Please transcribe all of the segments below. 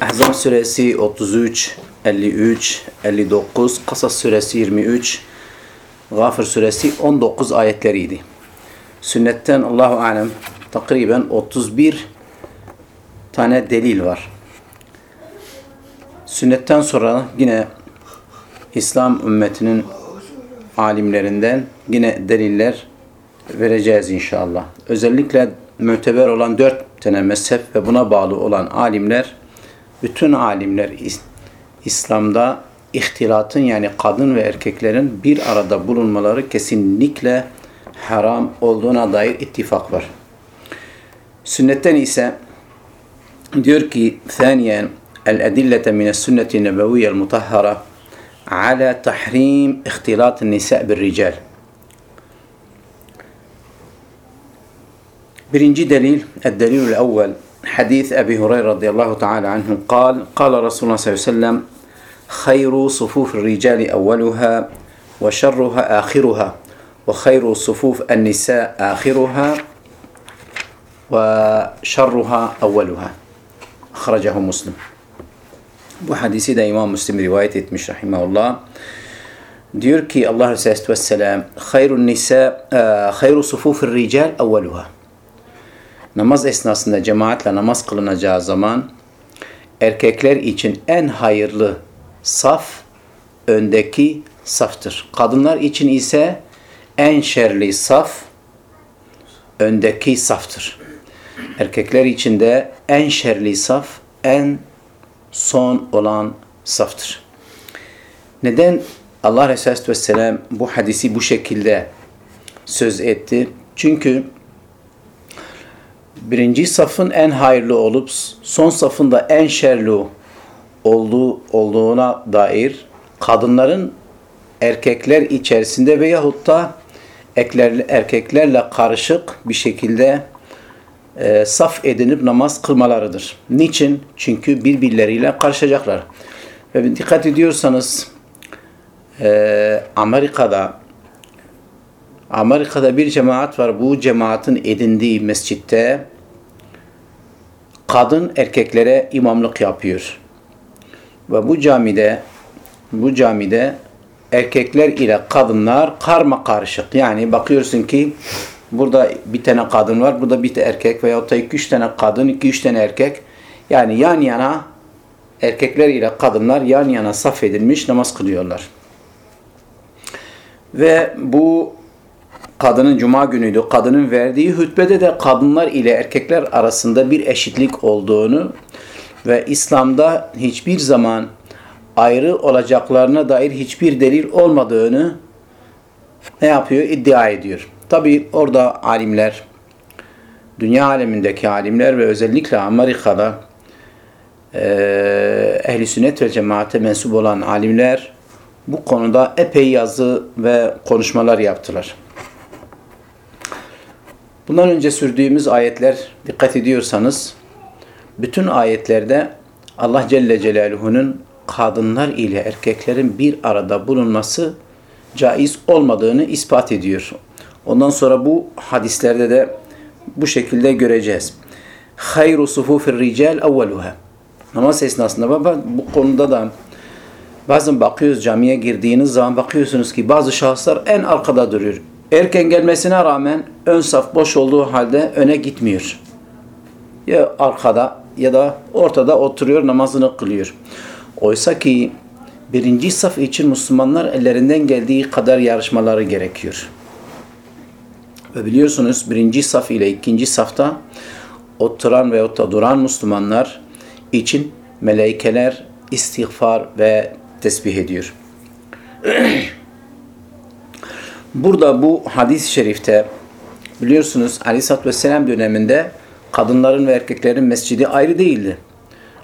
Ahzab suresi 33, 53, 59, Kasas suresi 23, Gafir suresi 19 ayetleriydi. Sünnetten Allahu alem takriben 31 tane delil var. Sünnetten sonra yine İslam ümmetinin alimlerinden yine deliller vereceğiz inşallah. Özellikle müteber olan dört tane mezhep ve buna bağlı olan alimler, bütün alimler İslam'da ihtilatın yani kadın ve erkeklerin bir arada bulunmaları kesinlikle haram olduğuna dair ittifak var. Sünnetten ise diyor ki ثانيا الأدلة من السنة النبوية المطهرة على تحريم اختلاط النساء بالرجال Birinci delil, الدليل الأول حديث أبي هريرة رضي الله تعالى عنه قال قال رسول الله صلى الله عليه وسلم خير صفوف الرجال أولها وشرها آخرها وخير صفوف النساء آخرها وشرها أولها أخرجه مسلم Bu hadisi İmam Müslim rivayet etmiş rahimahullah. Diyor ki Allah Aleyhisselatü Vesselam hayrun nisa hayru sufufir rical evveluha. Namaz esnasında cemaatle namaz kılınacağı zaman erkekler için en hayırlı saf öndeki saftır. Kadınlar için ise en şerli saf öndeki saftır. Erkekler için de en şerli saf en son olan saftır. Neden Allah Resulü Vesselam bu hadisi bu şekilde söz etti? Çünkü birinci safın en hayırlı olup son safın da en şerli olduğu, olduğuna dair kadınların erkekler içerisinde veyahut da erkeklerle karışık bir şekilde e, saf edinip namaz kılmalarıdır. Niçin? Çünkü birbirleriyle karışacaklar. Ve dikkat ediyorsanız e, Amerika'da Amerika'da bir cemaat var. Bu cemaatin edindiği mescitte kadın erkeklere imamlık yapıyor. Ve bu camide bu camide erkekler ile kadınlar karma karışık. Yani bakıyorsun ki burada bir tane kadın var, burada bir tane erkek veyahut da iki üç tane kadın, iki üç tane erkek. Yani yan yana erkekler ile kadınlar yan yana saf edilmiş namaz kılıyorlar. Ve bu kadının cuma günüydü. Kadının verdiği hutbede de kadınlar ile erkekler arasında bir eşitlik olduğunu ve İslam'da hiçbir zaman ayrı olacaklarına dair hiçbir delil olmadığını ne yapıyor? İddia ediyor. Tabi orada alimler, dünya alemindeki alimler ve özellikle Amerika'da ehli sünnet ve cemaate mensup olan alimler bu konuda epey yazı ve konuşmalar yaptılar. Bundan önce sürdüğümüz ayetler dikkat ediyorsanız bütün ayetlerde Allah Celle Celaluhu'nun kadınlar ile erkeklerin bir arada bulunması caiz olmadığını ispat ediyor. Ondan sonra bu hadislerde de bu şekilde göreceğiz. Hayru sufufir rical evveluha. Namaz esnasında baba bu konuda da bazen bakıyoruz camiye girdiğiniz zaman bakıyorsunuz ki bazı şahıslar en arkada duruyor. Erken gelmesine rağmen ön saf boş olduğu halde öne gitmiyor. Ya arkada ya da ortada oturuyor namazını kılıyor. Oysa ki birinci saf için Müslümanlar ellerinden geldiği kadar yarışmaları gerekiyor. Ve biliyorsunuz birinci saf ile ikinci safta oturan ve da duran Müslümanlar için meleikeler istiğfar ve tesbih ediyor. Burada bu hadis-i şerifte biliyorsunuz Aleyhisselatü Vesselam döneminde kadınların ve erkeklerin mescidi ayrı değildi.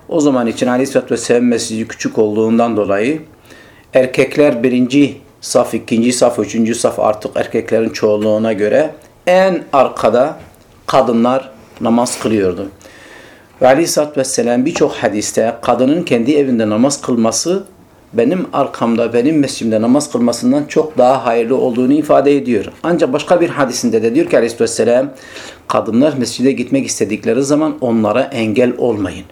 O zaman için Aleyhisselatü Vesselam mescidi küçük olduğundan dolayı erkekler birinci saf, ikinci saf, üçüncü saf artık erkeklerin çoğunluğuna göre en arkada kadınlar namaz kılıyordu. Ve Aleyhisselatü Vesselam birçok hadiste kadının kendi evinde namaz kılması benim arkamda, benim mescidimde namaz kılmasından çok daha hayırlı olduğunu ifade ediyor. Ancak başka bir hadisinde de diyor ki Aleyhisselatü Vesselam kadınlar mescide gitmek istedikleri zaman onlara engel olmayın.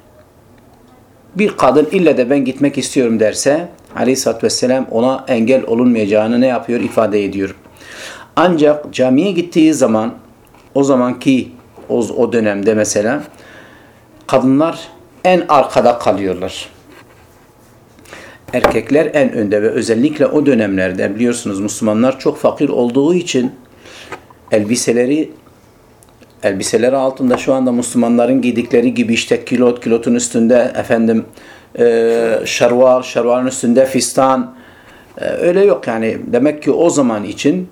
bir kadın ille de ben gitmek istiyorum derse aleyhissalatü vesselam ona engel olunmayacağını ne yapıyor ifade ediyor. Ancak camiye gittiği zaman o zamanki o, o dönemde mesela kadınlar en arkada kalıyorlar. Erkekler en önde ve özellikle o dönemlerde biliyorsunuz Müslümanlar çok fakir olduğu için elbiseleri elbiseleri altında şu anda Müslümanların giydikleri gibi işte kilot, kilotun üstünde efendim e, şarval, şarvalın üstünde fistan e, öyle yok yani. Demek ki o zaman için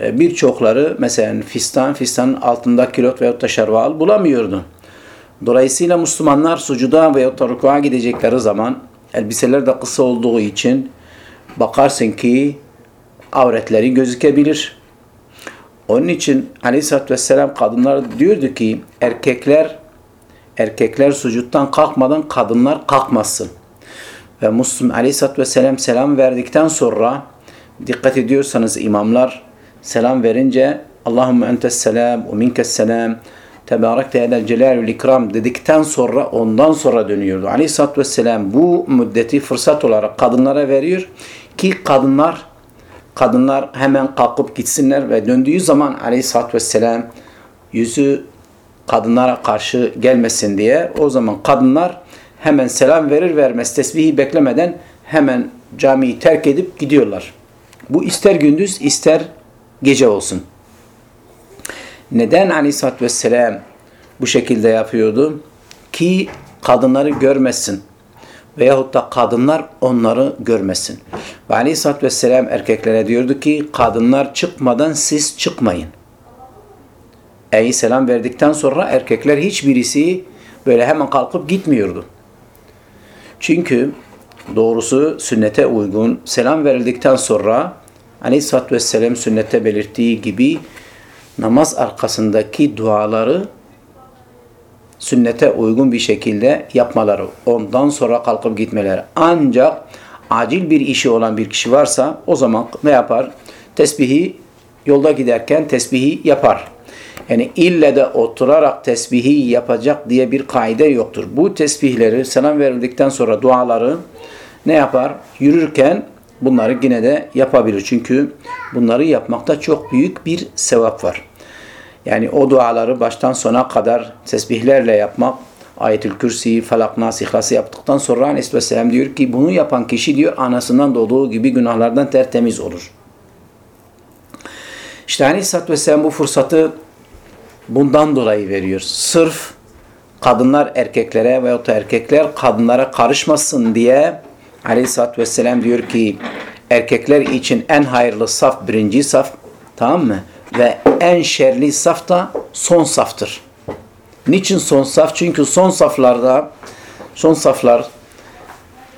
e, birçokları mesela fistan, fistanın altında kilot veyahut da şarval bulamıyordu. Dolayısıyla Müslümanlar sucuda veyahut da rukuğa gidecekleri zaman elbiseler de kısa olduğu için bakarsın ki avretleri gözükebilir. Onun için Aleyhisselatü Vesselam kadınlar diyordu ki erkekler erkekler sucuttan kalkmadan kadınlar kalkmasın. Ve Müslüm Aleyhisselatü Vesselam selam verdikten sonra dikkat ediyorsanız imamlar selam verince Allahümme entes selam ve minkes selam Tebarekte edel celal ikram dedikten sonra ondan sonra dönüyordu. Aleyhisselatü Vesselam bu müddeti fırsat olarak kadınlara veriyor ki kadınlar kadınlar hemen kalkıp gitsinler ve döndüğü zaman aleyhissalatü vesselam yüzü kadınlara karşı gelmesin diye o zaman kadınlar hemen selam verir vermez tesbihi beklemeden hemen camiyi terk edip gidiyorlar. Bu ister gündüz ister gece olsun. Neden aleyhissalatü vesselam bu şekilde yapıyordu? Ki kadınları görmesin veyahut da kadınlar onları görmesin. Ve aleyhissalatü vesselam erkeklere diyordu ki kadınlar çıkmadan siz çıkmayın. Ey selam verdikten sonra erkekler hiçbirisi böyle hemen kalkıp gitmiyordu. Çünkü doğrusu sünnete uygun selam verildikten sonra aleyhissalatü vesselam sünnette belirttiği gibi namaz arkasındaki duaları sünnete uygun bir şekilde yapmaları. Ondan sonra kalkıp gitmeleri. Ancak acil bir işi olan bir kişi varsa o zaman ne yapar? Tesbihi yolda giderken tesbihi yapar. Yani ille de oturarak tesbihi yapacak diye bir kaide yoktur. Bu tesbihleri selam verildikten sonra duaları ne yapar? Yürürken bunları yine de yapabilir. Çünkü bunları yapmakta çok büyük bir sevap var. Yani o duaları baştan sona kadar tesbihlerle yapmak, Ayetül Kürsi, Falak, Nas, İhlası yaptıktan sonra Aleyhisselam diyor ki bunu yapan kişi diyor anasından doğduğu gibi günahlardan tertemiz olur. İşte Aleyhisselatü Vesselam bu fırsatı bundan dolayı veriyor. Sırf kadınlar erkeklere veyahut da erkekler kadınlara karışmasın diye Aleyhisselatü Vesselam diyor ki erkekler için en hayırlı saf birinci saf tamam mı? Ve en şerli saf da son saftır. Niçin son saf? Çünkü son saflarda son saflar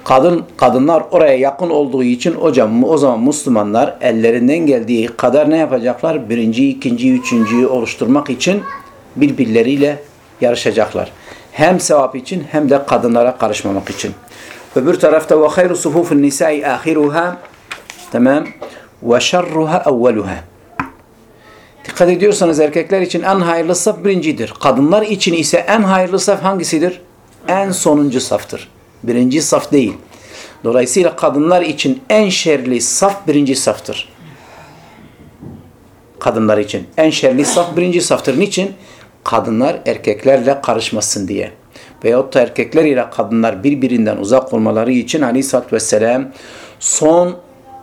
kadın kadınlar oraya yakın olduğu için hocam o zaman Müslümanlar ellerinden geldiği kadar ne yapacaklar? Birinci, ikinci, üçüncüyü oluşturmak için birbirleriyle yarışacaklar. Hem sevap için hem de kadınlara karışmamak için. Öbür tarafta ve hayru sufufun nisai ahiruha tamam ve şerruha evveluha. Dikkat ediyorsanız erkekler için en hayırlı saf birincidir. Kadınlar için ise en hayırlı saf hangisidir? En sonuncu saftır. Birinci saf değil. Dolayısıyla kadınlar için en şerli saf birinci saftır. Kadınlar için en şerli saf birinci saftır. Niçin? Kadınlar erkeklerle karışmasın diye. Veyahut da erkekler ile kadınlar birbirinden uzak olmaları için aleyhissalatü vesselam son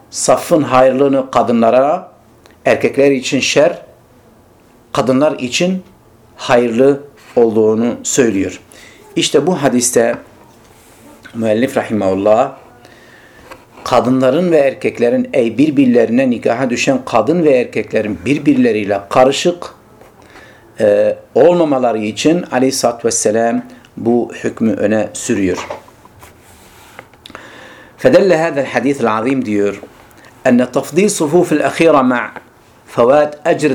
safın hayırlığını kadınlara, erkekler için şer, kadınlar için hayırlı olduğunu söylüyor. İşte bu hadiste müellif rahimahullah kadınların ve erkeklerin ey birbirlerine nikaha düşen kadın ve erkeklerin birbirleriyle karışık e, olmamaları için aleyhissalatü vesselam bu hükmü öne sürüyor. فدل هذا الحديث العظيم diyor أن تفضيل صفوف الأخيرة مع فوات أجر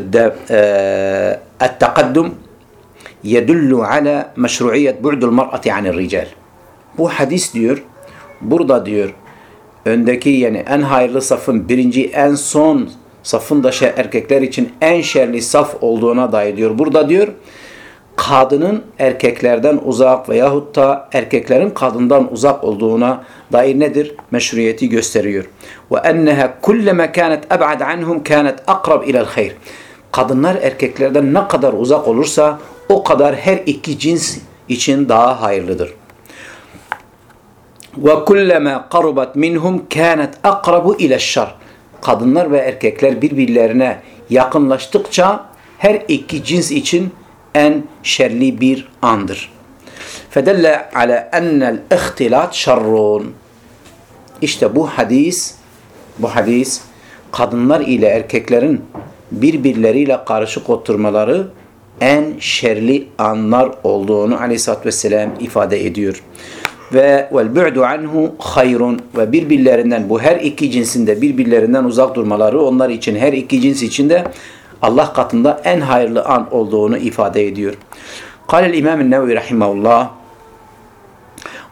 التقدم يدل على مشروعية بعد المرأة عن الرجال bu hadis diyor burada diyor öndeki yani en hayırlı safın birinci en son safın da erkekler için en şerli saf olduğuna dair diyor. Burada diyor kadının erkeklerden uzak veyahut da erkeklerin kadından uzak olduğuna dair nedir? Meşruiyeti gösteriyor. Ve enneha kullama kanat ab'ad anhum kanat aqrab ila hayr. Kadınlar erkeklerden ne kadar uzak olursa o kadar her iki cins için daha hayırlıdır. Ve kullama qarabat minhum kanat aqrabu ila şer. Kadınlar ve erkekler birbirlerine yakınlaştıkça her iki cins için en şerli bir andır. Fedelle ala ennel ihtilat şerrun. İşte bu hadis, bu hadis kadınlar ile erkeklerin birbirleriyle karışık oturmaları en şerli anlar olduğunu aleyhissalatü vesselam ifade ediyor. Ve vel bu'du anhu hayrun ve birbirlerinden bu her iki cinsinde birbirlerinden uzak durmaları onlar için her iki cins içinde Allah katında en hayırlı an olduğunu ifade ediyor. Kale İmam-ı Nevi Rahimahullah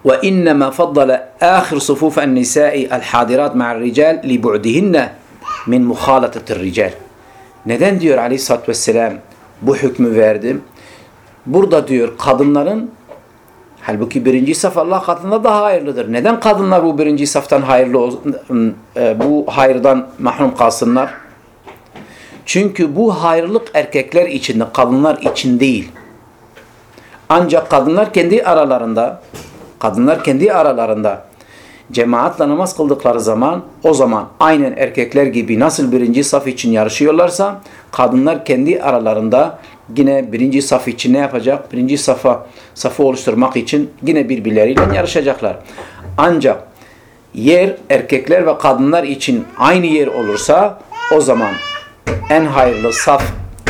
ve innema faddala ahir sufufen nisai el hadirat ma'al rical li bu'dihinne min muhalatatir rical. Neden diyor Ali satt ve selam bu hükmü verdim? Burada diyor kadınların halbuki birinci saf Allah katında daha hayırlıdır. Neden kadınlar bu birinci saftan hayırlı ıı, bu hayırdan mahrum kalsınlar? Çünkü bu hayırlık erkekler içinde, kadınlar için değil. Ancak kadınlar kendi aralarında, kadınlar kendi aralarında cemaatle namaz kıldıkları zaman o zaman aynen erkekler gibi nasıl birinci saf için yarışıyorlarsa kadınlar kendi aralarında yine birinci saf için ne yapacak? Birinci safa safı oluşturmak için yine birbirleriyle yarışacaklar. Ancak yer erkekler ve kadınlar için aynı yer olursa o zaman en hayırlı saf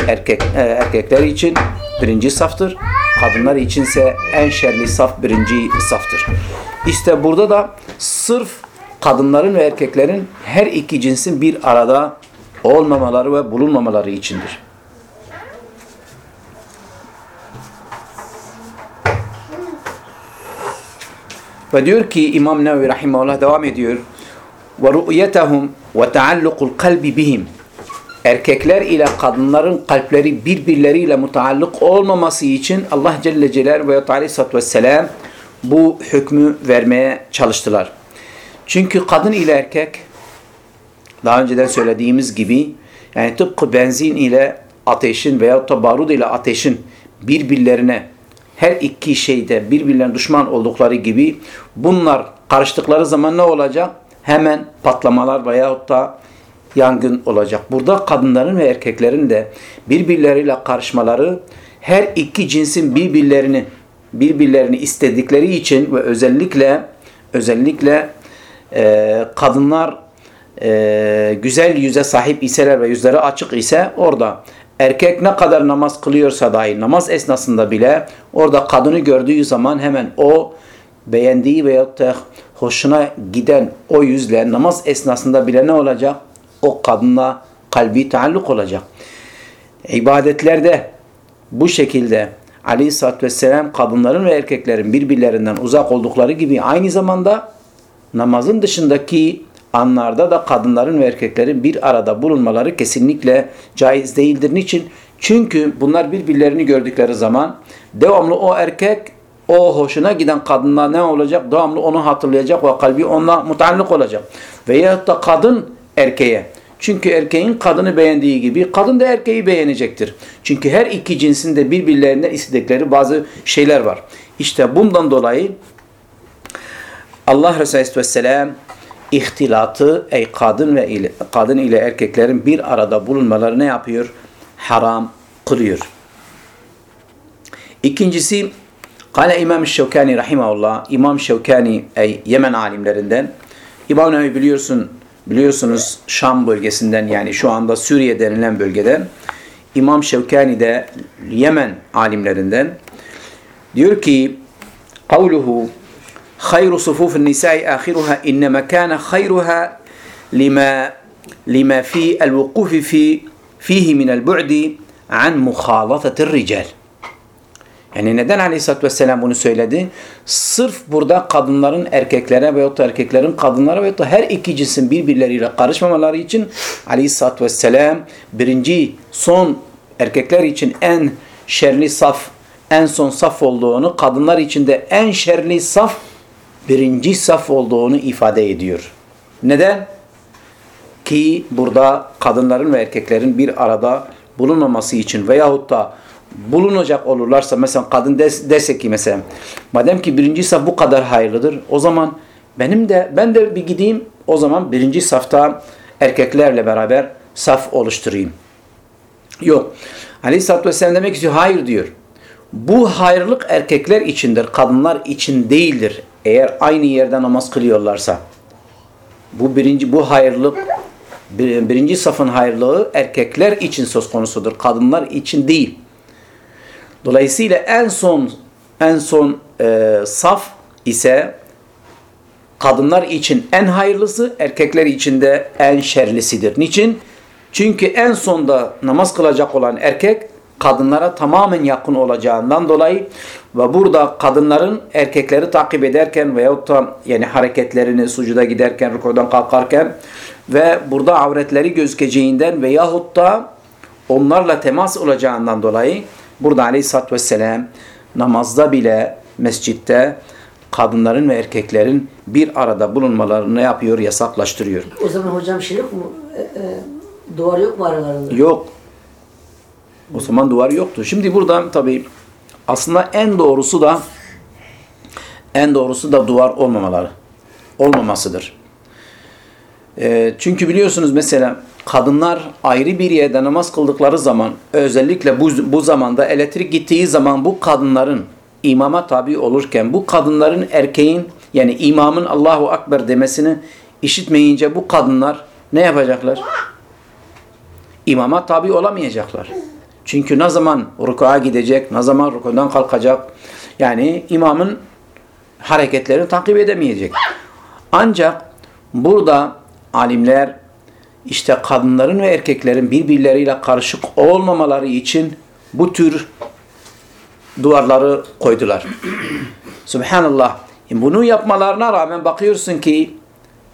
erkek e, erkekler için birinci saftır. Kadınlar içinse en şerli saf birinci saftır. İşte burada da sırf kadınların ve erkeklerin her iki cinsin bir arada olmamaları ve bulunmamaları içindir. Ve diyor ki İmam Nevi Rahimahullah devam ediyor. Ve taallukul kalbi bihim erkekler ile kadınların kalpleri birbirleriyle mutaallık olmaması için Allah Celle Celaluhu ve Aleyhisselatü Vesselam bu hükmü vermeye çalıştılar. Çünkü kadın ile erkek daha önceden söylediğimiz gibi yani tıpkı benzin ile ateşin veya da barut ile ateşin birbirlerine her iki şeyde birbirlerine düşman oldukları gibi bunlar karıştıkları zaman ne olacak? Hemen patlamalar veyahut da yangın olacak. Burada kadınların ve erkeklerin de birbirleriyle karışmaları her iki cinsin birbirlerini birbirlerini istedikleri için ve özellikle özellikle e, kadınlar e, güzel yüze sahip iseler ve yüzleri açık ise orada erkek ne kadar namaz kılıyorsa dahi namaz esnasında bile orada kadını gördüğü zaman hemen o beğendiği veyahut da hoşuna giden o yüzle namaz esnasında bile ne olacak? O kadınla kalbi taalluk olacak. İbadetlerde bu şekilde Aleyhisselatü Vesselam kadınların ve erkeklerin birbirlerinden uzak oldukları gibi aynı zamanda namazın dışındaki anlarda da kadınların ve erkeklerin bir arada bulunmaları kesinlikle caiz değildir. Niçin? Çünkü bunlar birbirlerini gördükleri zaman devamlı o erkek o hoşuna giden kadınla ne olacak? Devamlı onu hatırlayacak ve kalbi onunla mutallık olacak. Veyahut da kadın erkeğe. Çünkü erkeğin kadını beğendiği gibi kadın da erkeği beğenecektir. Çünkü her iki cinsin de birbirlerinden istedikleri bazı şeyler var. İşte bundan dolayı Allah Resulü Aleyhisselam ihtilatı ey kadın ve kadın ile erkeklerin bir arada bulunmaları ne yapıyor? Haram kılıyor. İkincisi Kale İmam Şevkani rahimahullah İmam Şevkani ey Yemen alimlerinden İmam Nevi biliyorsun biliyorsunuz Şam bölgesinden yani şu anda Suriye denilen bölgeden İmam Şevkani de Yemen alimlerinden diyor ki kavluhu hayru sufufun nisai ahiruha innema kana hayruha lima lima fi el-vukufi fi fihi min el-bu'di an muhalatatir rical yani neden Aleyhisselatü Vesselam bunu söyledi? Sırf burada kadınların erkeklere veyahut da erkeklerin kadınlara veyahut da her iki cinsin birbirleriyle karışmamaları için Aleyhisselatü Vesselam birinci son erkekler için en şerli saf en son saf olduğunu, kadınlar içinde en şerli saf birinci saf olduğunu ifade ediyor. Neden? Ki burada kadınların ve erkeklerin bir arada bulunmaması için veyahut da bulunacak olurlarsa mesela kadın des, dese ki mesela madem ki birinci saf bu kadar hayırlıdır o zaman benim de ben de bir gideyim o zaman birinci safta erkeklerle beraber saf oluşturayım. Yok. Aleyhisselatü Vesselam demek istiyor hayır diyor. Bu hayırlık erkekler içindir, kadınlar için değildir. Eğer aynı yerde namaz kılıyorlarsa. Bu birinci bu hayırlık birinci safın hayırlığı erkekler için söz konusudur. Kadınlar için değil. Dolayısıyla en son en son e, saf ise kadınlar için en hayırlısı, erkekler için de en şerlisidir. Niçin? Çünkü en sonda namaz kılacak olan erkek kadınlara tamamen yakın olacağından dolayı ve burada kadınların erkekleri takip ederken veyahut da yani hareketlerini sucuda giderken, rükudan kalkarken ve burada avretleri gözükeceğinden veyahut da onlarla temas olacağından dolayı burada aleyhissalatü vesselam namazda bile mescitte kadınların ve erkeklerin bir arada bulunmalarını yapıyor, yasaklaştırıyor. O zaman hocam şey yok mu? E, e, duvar yok mu aralarında? Yok. O zaman duvar yoktu. Şimdi burada tabi aslında en doğrusu da en doğrusu da duvar olmamaları. Olmamasıdır. E, çünkü biliyorsunuz mesela kadınlar ayrı bir yerde namaz kıldıkları zaman özellikle bu, bu zamanda elektrik gittiği zaman bu kadınların imama tabi olurken bu kadınların erkeğin yani imamın Allahu Akbar demesini işitmeyince bu kadınlar ne yapacaklar? İmama tabi olamayacaklar. Çünkü ne zaman rukuğa gidecek, ne zaman rukudan kalkacak. Yani imamın hareketlerini takip edemeyecek. Ancak burada alimler işte kadınların ve erkeklerin birbirleriyle karışık olmamaları için bu tür duvarları koydular. Subhanallah. Bunu yapmalarına rağmen bakıyorsun ki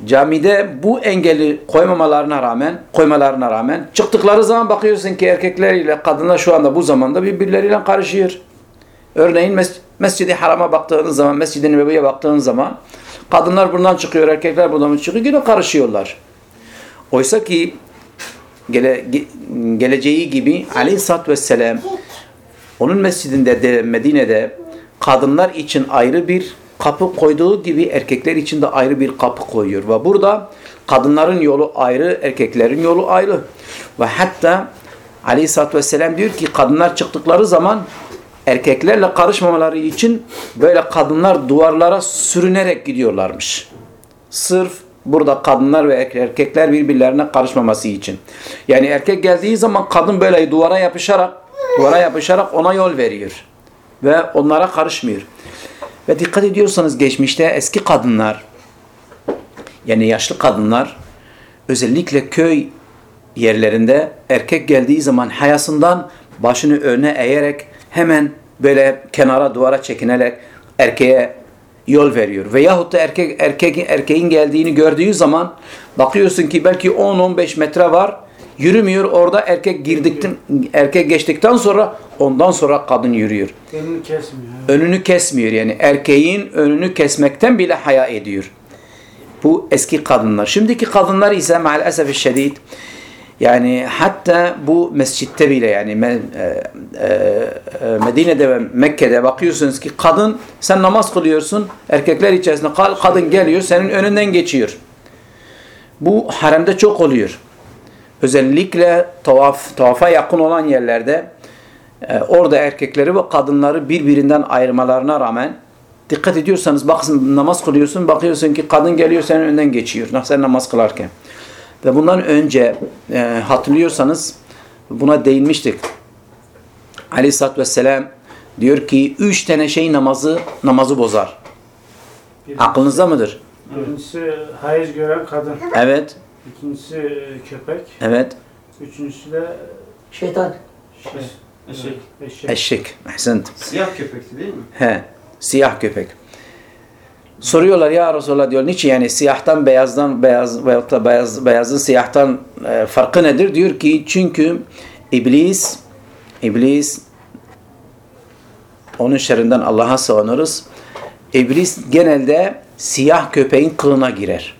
camide bu engeli koymamalarına rağmen koymalarına rağmen çıktıkları zaman bakıyorsun ki erkekleriyle kadınlar şu anda bu zamanda birbirleriyle karışıyor. Örneğin mes Mescid-i Haram'a baktığınız zaman, Mescid-i Nebevi'ye baktığınız zaman kadınlar buradan çıkıyor, erkekler buradan çıkıyor, yine karışıyorlar. Oysa ki gele, geleceği gibi aleyhissalatü vesselam onun mescidinde de Medine'de kadınlar için ayrı bir kapı koyduğu gibi erkekler için de ayrı bir kapı koyuyor. Ve burada kadınların yolu ayrı, erkeklerin yolu ayrı. Ve hatta aleyhissalatü vesselam diyor ki kadınlar çıktıkları zaman erkeklerle karışmamaları için böyle kadınlar duvarlara sürünerek gidiyorlarmış. Sırf burada kadınlar ve erkekler birbirlerine karışmaması için. Yani erkek geldiği zaman kadın böyle duvara yapışarak duvara yapışarak ona yol veriyor. Ve onlara karışmıyor. Ve dikkat ediyorsanız geçmişte eski kadınlar yani yaşlı kadınlar özellikle köy yerlerinde erkek geldiği zaman hayasından başını öne eğerek hemen böyle kenara duvara çekinerek erkeğe yol veriyor. Veyahut da erkek, erkek, erkeğin geldiğini gördüğü zaman bakıyorsun ki belki 10-15 metre var yürümüyor. Orada erkek girdikten erkek geçtikten sonra ondan sonra kadın yürüyor. Önünü kesmiyor. Önünü kesmiyor yani erkeğin önünü kesmekten bile haya ediyor. Bu eski kadınlar. Şimdiki kadınlar ise maalesef şiddet yani hatta bu mescitte bile yani e, e, Medine'de ve Mekke'de bakıyorsunuz ki kadın sen namaz kılıyorsun erkekler içerisinde kadın geliyor senin önünden geçiyor. Bu haremde çok oluyor. Özellikle tavaf, tavafa yakın olan yerlerde e, orada erkekleri ve kadınları birbirinden ayırmalarına rağmen dikkat ediyorsanız bakın namaz kılıyorsun bakıyorsun ki kadın geliyor senin önünden geçiyor sen namaz kılarken. Ve bundan önce e, hatırlıyorsanız buna değinmiştik. Aleyhisselatü Vesselam diyor ki üç tane şey namazı namazı bozar. Bir- Aklınızda mıdır? Birincisi hayız gören kadın. Evet. İkincisi köpek. Evet. Üçüncüsü de Şeytan. şey, Eşek. eşek. Eşek. Ahsent. Siyah köpekti değil mi? He. Siyah köpek. Soruyorlar ya Resulallah diyor niçin yani siyahtan beyazdan beyaz veyahut da beyaz, beyazın siyahtan e, farkı nedir? Diyor ki çünkü iblis iblis onun şerrinden Allah'a sığınırız. İblis genelde siyah köpeğin kılına girer.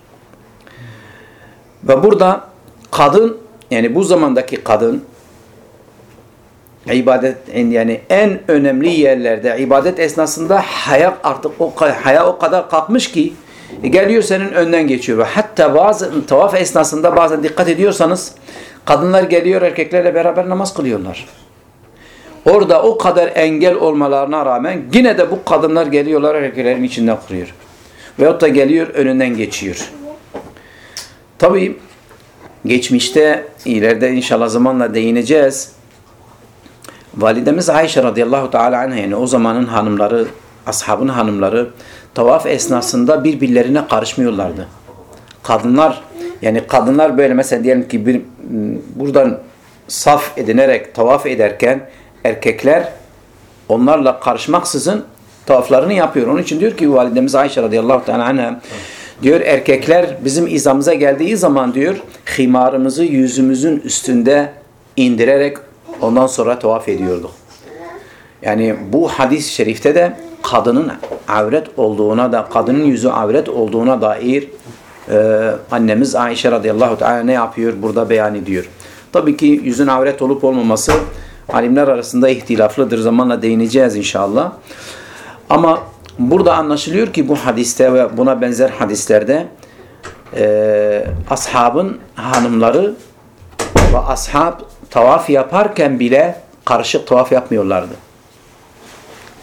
Ve burada kadın yani bu zamandaki kadın ibadet yani en önemli yerlerde ibadet esnasında haya artık o haya o kadar kalkmış ki e, geliyor senin önden geçiyor ve hatta bazı tavaf esnasında bazen dikkat ediyorsanız kadınlar geliyor erkeklerle beraber namaz kılıyorlar. Orada o kadar engel olmalarına rağmen yine de bu kadınlar geliyorlar erkeklerin içinden kırıyor. Veyahut da geliyor önünden geçiyor. Tabii geçmişte ileride inşallah zamanla değineceğiz. Validemiz Ayşe radıyallahu teala anha yani o zamanın hanımları, ashabın hanımları tavaf esnasında birbirlerine karışmıyorlardı. Kadınlar yani kadınlar böyle mesela diyelim ki bir buradan saf edinerek tavaf ederken erkekler onlarla karışmaksızın tavaflarını yapıyor. Onun için diyor ki validemiz Ayşe radıyallahu teala anha diyor erkekler bizim izamıza geldiği zaman diyor himarımızı yüzümüzün üstünde indirerek ondan sonra tavaf ediyorduk. Yani bu hadis-i şerifte de kadının avret olduğuna da kadının yüzü avret olduğuna dair e, annemiz Ayşe radıyallahu teala ne yapıyor burada beyan ediyor. Tabii ki yüzün avret olup olmaması alimler arasında ihtilaflıdır. Zamanla değineceğiz inşallah. Ama burada anlaşılıyor ki bu hadiste ve buna benzer hadislerde e, ashabın hanımları ve ashab tavaf yaparken bile karışık tavaf yapmıyorlardı.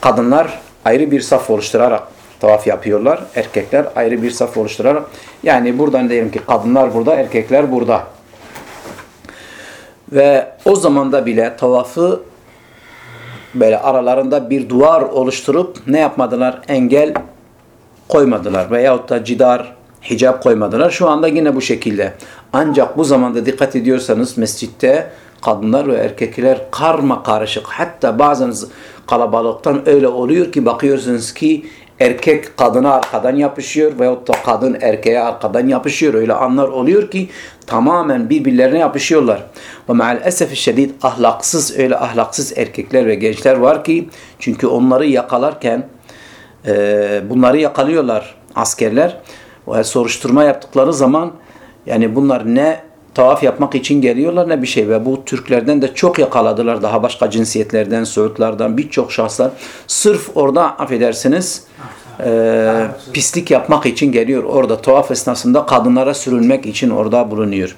Kadınlar ayrı bir saf oluşturarak tavaf yapıyorlar. Erkekler ayrı bir saf oluşturarak. Yani buradan diyelim ki kadınlar burada, erkekler burada. Ve o zamanda bile tavafı böyle aralarında bir duvar oluşturup ne yapmadılar? Engel koymadılar. Veyahut da cidar, hicap koymadılar. Şu anda yine bu şekilde. Ancak bu zamanda dikkat ediyorsanız mescitte kadınlar ve erkekler karma karışık. Hatta bazen kalabalıktan öyle oluyor ki bakıyorsunuz ki erkek kadına arkadan yapışıyor veyahut da kadın erkeğe arkadan yapışıyor. Öyle anlar oluyor ki tamamen birbirlerine yapışıyorlar. Ve maalesef şiddet ahlaksız öyle ahlaksız erkekler ve gençler var ki çünkü onları yakalarken e, bunları yakalıyorlar askerler ve soruşturma yaptıkları zaman yani bunlar ne tavaf yapmak için geliyorlar ne bir şey ve bu Türklerden de çok yakaladılar daha başka cinsiyetlerden, Söğütlerden birçok şahıslar sırf orada affedersiniz e, pislik yapmak için geliyor orada tavaf esnasında kadınlara sürülmek için orada bulunuyor.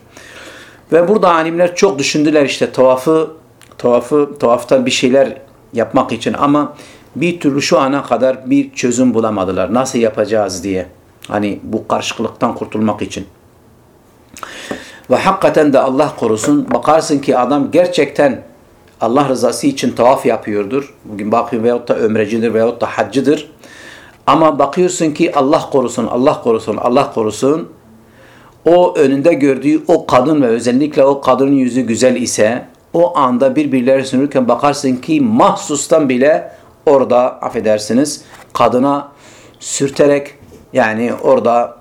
Ve burada alimler çok düşündüler işte tavafı tavafı tavafta bir şeyler yapmak için ama bir türlü şu ana kadar bir çözüm bulamadılar. Nasıl yapacağız diye. Hani bu karışıklıktan kurtulmak için. Ve hakikaten de Allah korusun bakarsın ki adam gerçekten Allah rızası için tavaf yapıyordur. Bugün bakıyor veyahut da ömrecidir veyahut da haccıdır. Ama bakıyorsun ki Allah korusun, Allah korusun, Allah korusun. O önünde gördüğü o kadın ve özellikle o kadının yüzü güzel ise o anda birbirleri sürürken bakarsın ki mahsustan bile orada affedersiniz kadına sürterek yani orada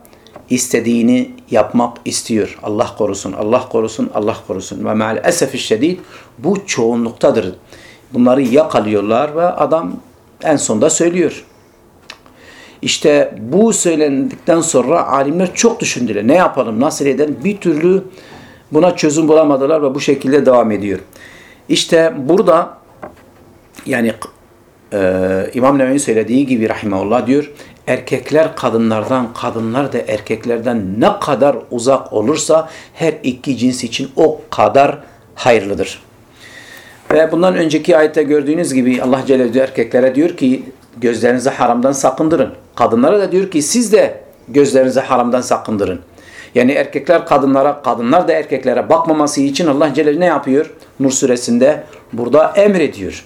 istediğini yapmak istiyor. Allah korusun, Allah korusun, Allah korusun. Ve maalesef şiddet bu çoğunluktadır. Bunları yakalıyorlar ve adam en sonda söylüyor. İşte bu söylendikten sonra alimler çok düşündüler. Ne yapalım, nasıl edelim? Bir türlü buna çözüm bulamadılar ve bu şekilde devam ediyor. İşte burada yani e, İmam Nevevi söylediği gibi rahimahullah diyor erkekler kadınlardan, kadınlar da erkeklerden ne kadar uzak olursa her iki cins için o kadar hayırlıdır. Ve bundan önceki ayette gördüğünüz gibi Allah Celle diyor erkeklere diyor ki gözlerinizi haramdan sakındırın. Kadınlara da diyor ki siz de gözlerinizi haramdan sakındırın. Yani erkekler kadınlara, kadınlar da erkeklere bakmaması için Allah Celle ne yapıyor? Nur suresinde burada emrediyor.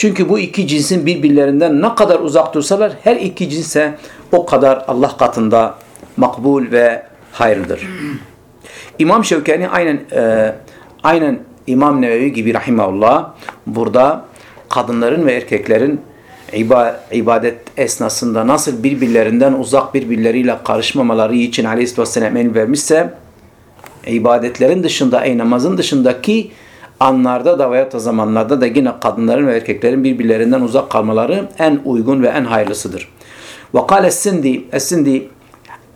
Çünkü bu iki cinsin birbirlerinden ne kadar uzak dursalar her iki cinse o kadar Allah katında makbul ve hayırlıdır. İmam Şevkani aynen e, aynen İmam Nevevi gibi rahimahullah burada kadınların ve erkeklerin ibadet esnasında nasıl birbirlerinden uzak birbirleriyle karışmamaları için aleyhisselatü vesselam el vermişse ibadetlerin dışında, ey namazın dışındaki anlarda da da zamanlarda da yine kadınların ve erkeklerin birbirlerinden uzak kalmaları en uygun ve en hayırlısıdır. Ve kâle Es-Sindi, Es-Sindi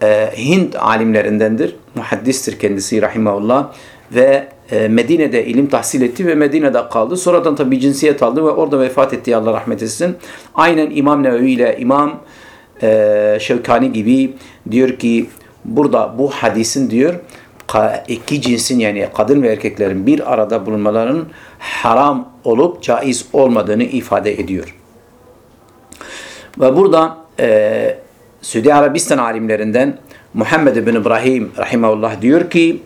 e, Hint alimlerindendir. Muhaddistir kendisi rahimahullah ve e, Medine'de ilim tahsil etti ve Medine'de kaldı. Sonradan tabi cinsiyet aldı ve orada vefat etti Allah rahmet etsin. Aynen İmam Nevevi ile İmam e, Şevkani gibi diyor ki burada bu hadisin diyor iki cinsin yani kadın ve erkeklerin bir arada bulunmalarının haram olup caiz olmadığını ifade ediyor. Ve burada e, Suudi Arabistan alimlerinden Muhammed bin İbrahim rahimahullah diyor ki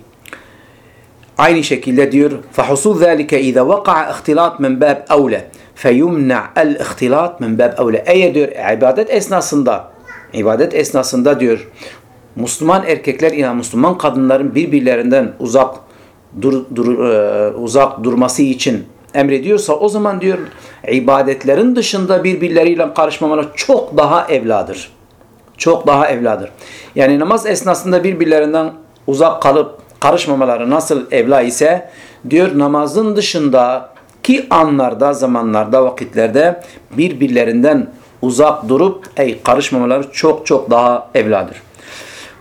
aynı şekilde diyor فَحُصُولْ ذَٰلِكَ اِذَا وَقَعَ اِخْتِلَاطْ مِنْ بَابْ اَوْلَى فَيُمْنَعَ الْاِخْتِلَاطْ مِنْ بَابْ اَوْلَى Eğer diyor ibadet esnasında ibadet esnasında diyor Müslüman erkekler ile Müslüman kadınların birbirlerinden uzak dur, dur, e, uzak durması için emrediyorsa o zaman diyor ibadetlerin dışında birbirleriyle karışmamalar çok daha evladır. Çok daha evladır. Yani namaz esnasında birbirlerinden uzak kalıp karışmamaları nasıl evla ise diyor namazın dışında ki anlarda, zamanlarda, vakitlerde birbirlerinden uzak durup ey karışmamaları çok çok daha evladır.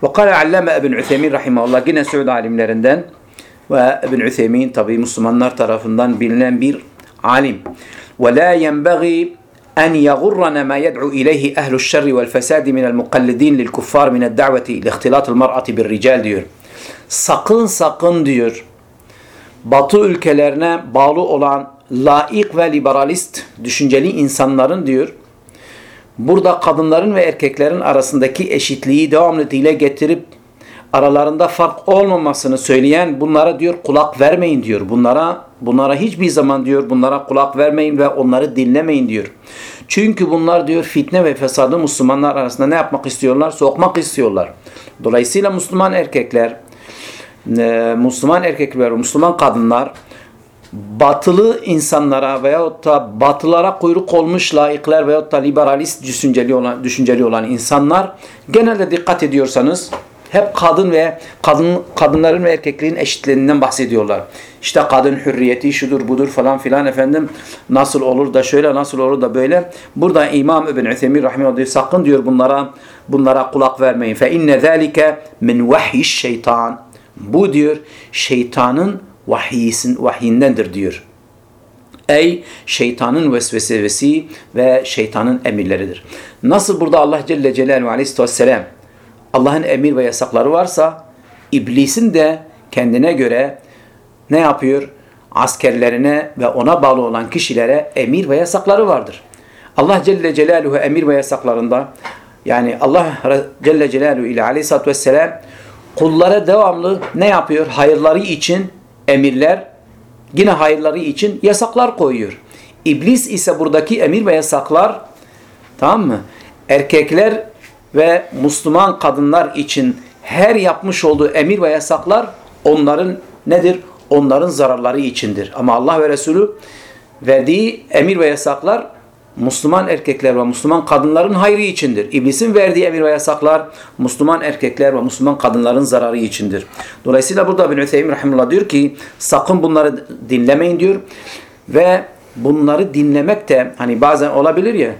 Ve kale alleme Ebn Üthemin rahimahullah. Yine Suudi alimlerinden ve Ebn Üthemin tabi Müslümanlar tarafından bilinen bir alim. Ve la yenbeği en yagurrana ma yed'u ileyhi ehlü şerri vel fesadi minel mukallidin lil kuffar minel da'veti ilihtilatul mar'ati bir rical diyor. Sakın sakın diyor. Batı ülkelerine bağlı olan laik ve liberalist düşünceli insanların diyor burada kadınların ve erkeklerin arasındaki eşitliği devamlı dile getirip aralarında fark olmamasını söyleyen bunlara diyor kulak vermeyin diyor. Bunlara bunlara hiçbir zaman diyor bunlara kulak vermeyin ve onları dinlemeyin diyor. Çünkü bunlar diyor fitne ve fesadı Müslümanlar arasında ne yapmak istiyorlar? Sokmak istiyorlar. Dolayısıyla Müslüman erkekler e, Müslüman erkekler, Müslüman kadınlar batılı insanlara veyahut da batılara kuyruk olmuş laikler veyahut da liberalist düşünceli olan, düşünceli olan insanlar genelde dikkat ediyorsanız hep kadın ve kadın kadınların ve erkeklerin eşitliğinden bahsediyorlar. İşte kadın hürriyeti şudur budur falan filan efendim nasıl olur da şöyle nasıl olur da böyle. Burada İmam İbn Üthemin rahimehullah diyor sakın diyor bunlara bunlara kulak vermeyin. Fe inne zalike min vahyiş şeytan. Bu diyor şeytanın vahyisin vahyindendir diyor. Ey şeytanın vesvesesi ve şeytanın emirleridir. Nasıl burada Allah Celle Celaluhu Aleyhisselatü Vesselam Allah'ın emir ve yasakları varsa iblisin de kendine göre ne yapıyor? Askerlerine ve ona bağlı olan kişilere emir ve yasakları vardır. Allah Celle Celaluhu emir ve yasaklarında yani Allah Celle Celaluhu ile Aleyhisselatü Vesselam kullara devamlı ne yapıyor? Hayırları için emirler, yine hayırları için yasaklar koyuyor. İblis ise buradaki emir ve yasaklar tamam mı? Erkekler ve Müslüman kadınlar için her yapmış olduğu emir ve yasaklar onların nedir? Onların zararları içindir. Ama Allah ve Resulü verdiği emir ve yasaklar Müslüman erkekler ve Müslüman kadınların hayrı içindir. İblisin verdiği emir ve yasaklar Müslüman erkekler ve Müslüman kadınların zararı içindir. Dolayısıyla burada bin Ütheym Rahimullah diyor ki sakın bunları dinlemeyin diyor. Ve bunları dinlemek de hani bazen olabilir ya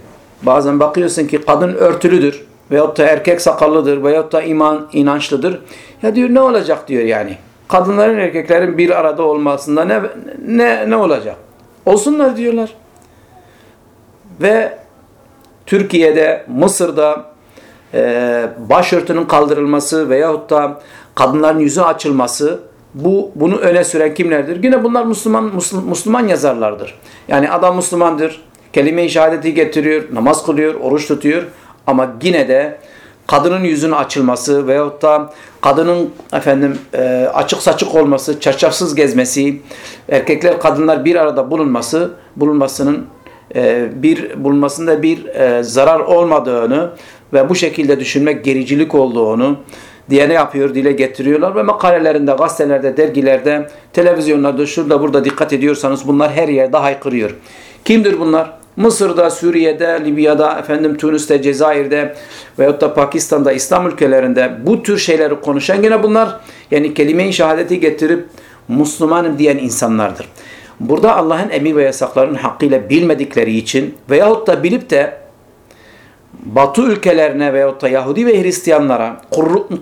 bazen bakıyorsun ki kadın örtülüdür veyahut da erkek sakallıdır veyahut da iman inançlıdır. Ya diyor ne olacak diyor yani. Kadınların erkeklerin bir arada olmasında ne ne ne olacak? Olsunlar diyorlar. Ve Türkiye'de, Mısır'da e, başörtünün kaldırılması veyahut da kadınların yüzü açılması bu bunu öne süren kimlerdir? Yine bunlar Müslüman Müslüman, yazarlardır. Yani adam Müslümandır, kelime-i şehadeti getiriyor, namaz kılıyor, oruç tutuyor ama yine de kadının yüzünün açılması veyahut da kadının efendim e, açık saçık olması, çarşafsız gezmesi, erkekler kadınlar bir arada bulunması, bulunmasının bir bulunmasında bir e, zarar olmadığını ve bu şekilde düşünmek gericilik olduğunu diye ne yapıyor dile getiriyorlar ve makalelerinde, gazetelerde, dergilerde, televizyonlarda, şurada burada dikkat ediyorsanız bunlar her yerde haykırıyor. Kimdir bunlar? Mısır'da, Suriye'de, Libya'da, efendim Tunus'ta, Cezayir'de veyahut da Pakistan'da, İslam ülkelerinde bu tür şeyleri konuşan yine bunlar yani kelime-i şehadeti getirip Müslümanım diyen insanlardır. Burada Allah'ın emir ve yasaklarını hakkıyla bilmedikleri için veyahut da bilip de Batı ülkelerine veyahut da Yahudi ve Hristiyanlara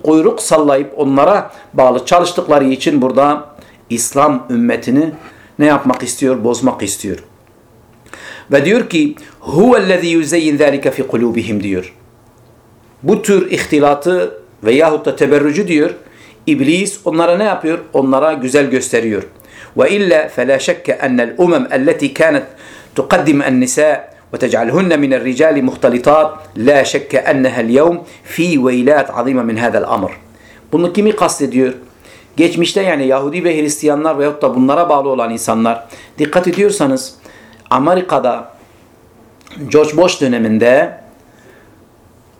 kuyruk, sallayıp onlara bağlı çalıştıkları için burada İslam ümmetini ne yapmak istiyor? Bozmak istiyor. Ve diyor ki huvellezî yüzeyyin zâlike fi kulûbihim diyor. Bu tür ihtilatı veyahut da teberrücü diyor. İblis onlara ne yapıyor? Onlara güzel gösteriyor. Ve illa fela şekke enel umem elleti kânet tuqaddim en nisa وتجعلهن من الرجال مختلطات لا شك أنها اليوم في ويلات عظيمة من هذا الأمر Bunu kimi kastediyor? Geçmişte yani Yahudi ve Hristiyanlar veyahut da bunlara bağlı olan insanlar dikkat ediyorsanız Amerika'da George Bush döneminde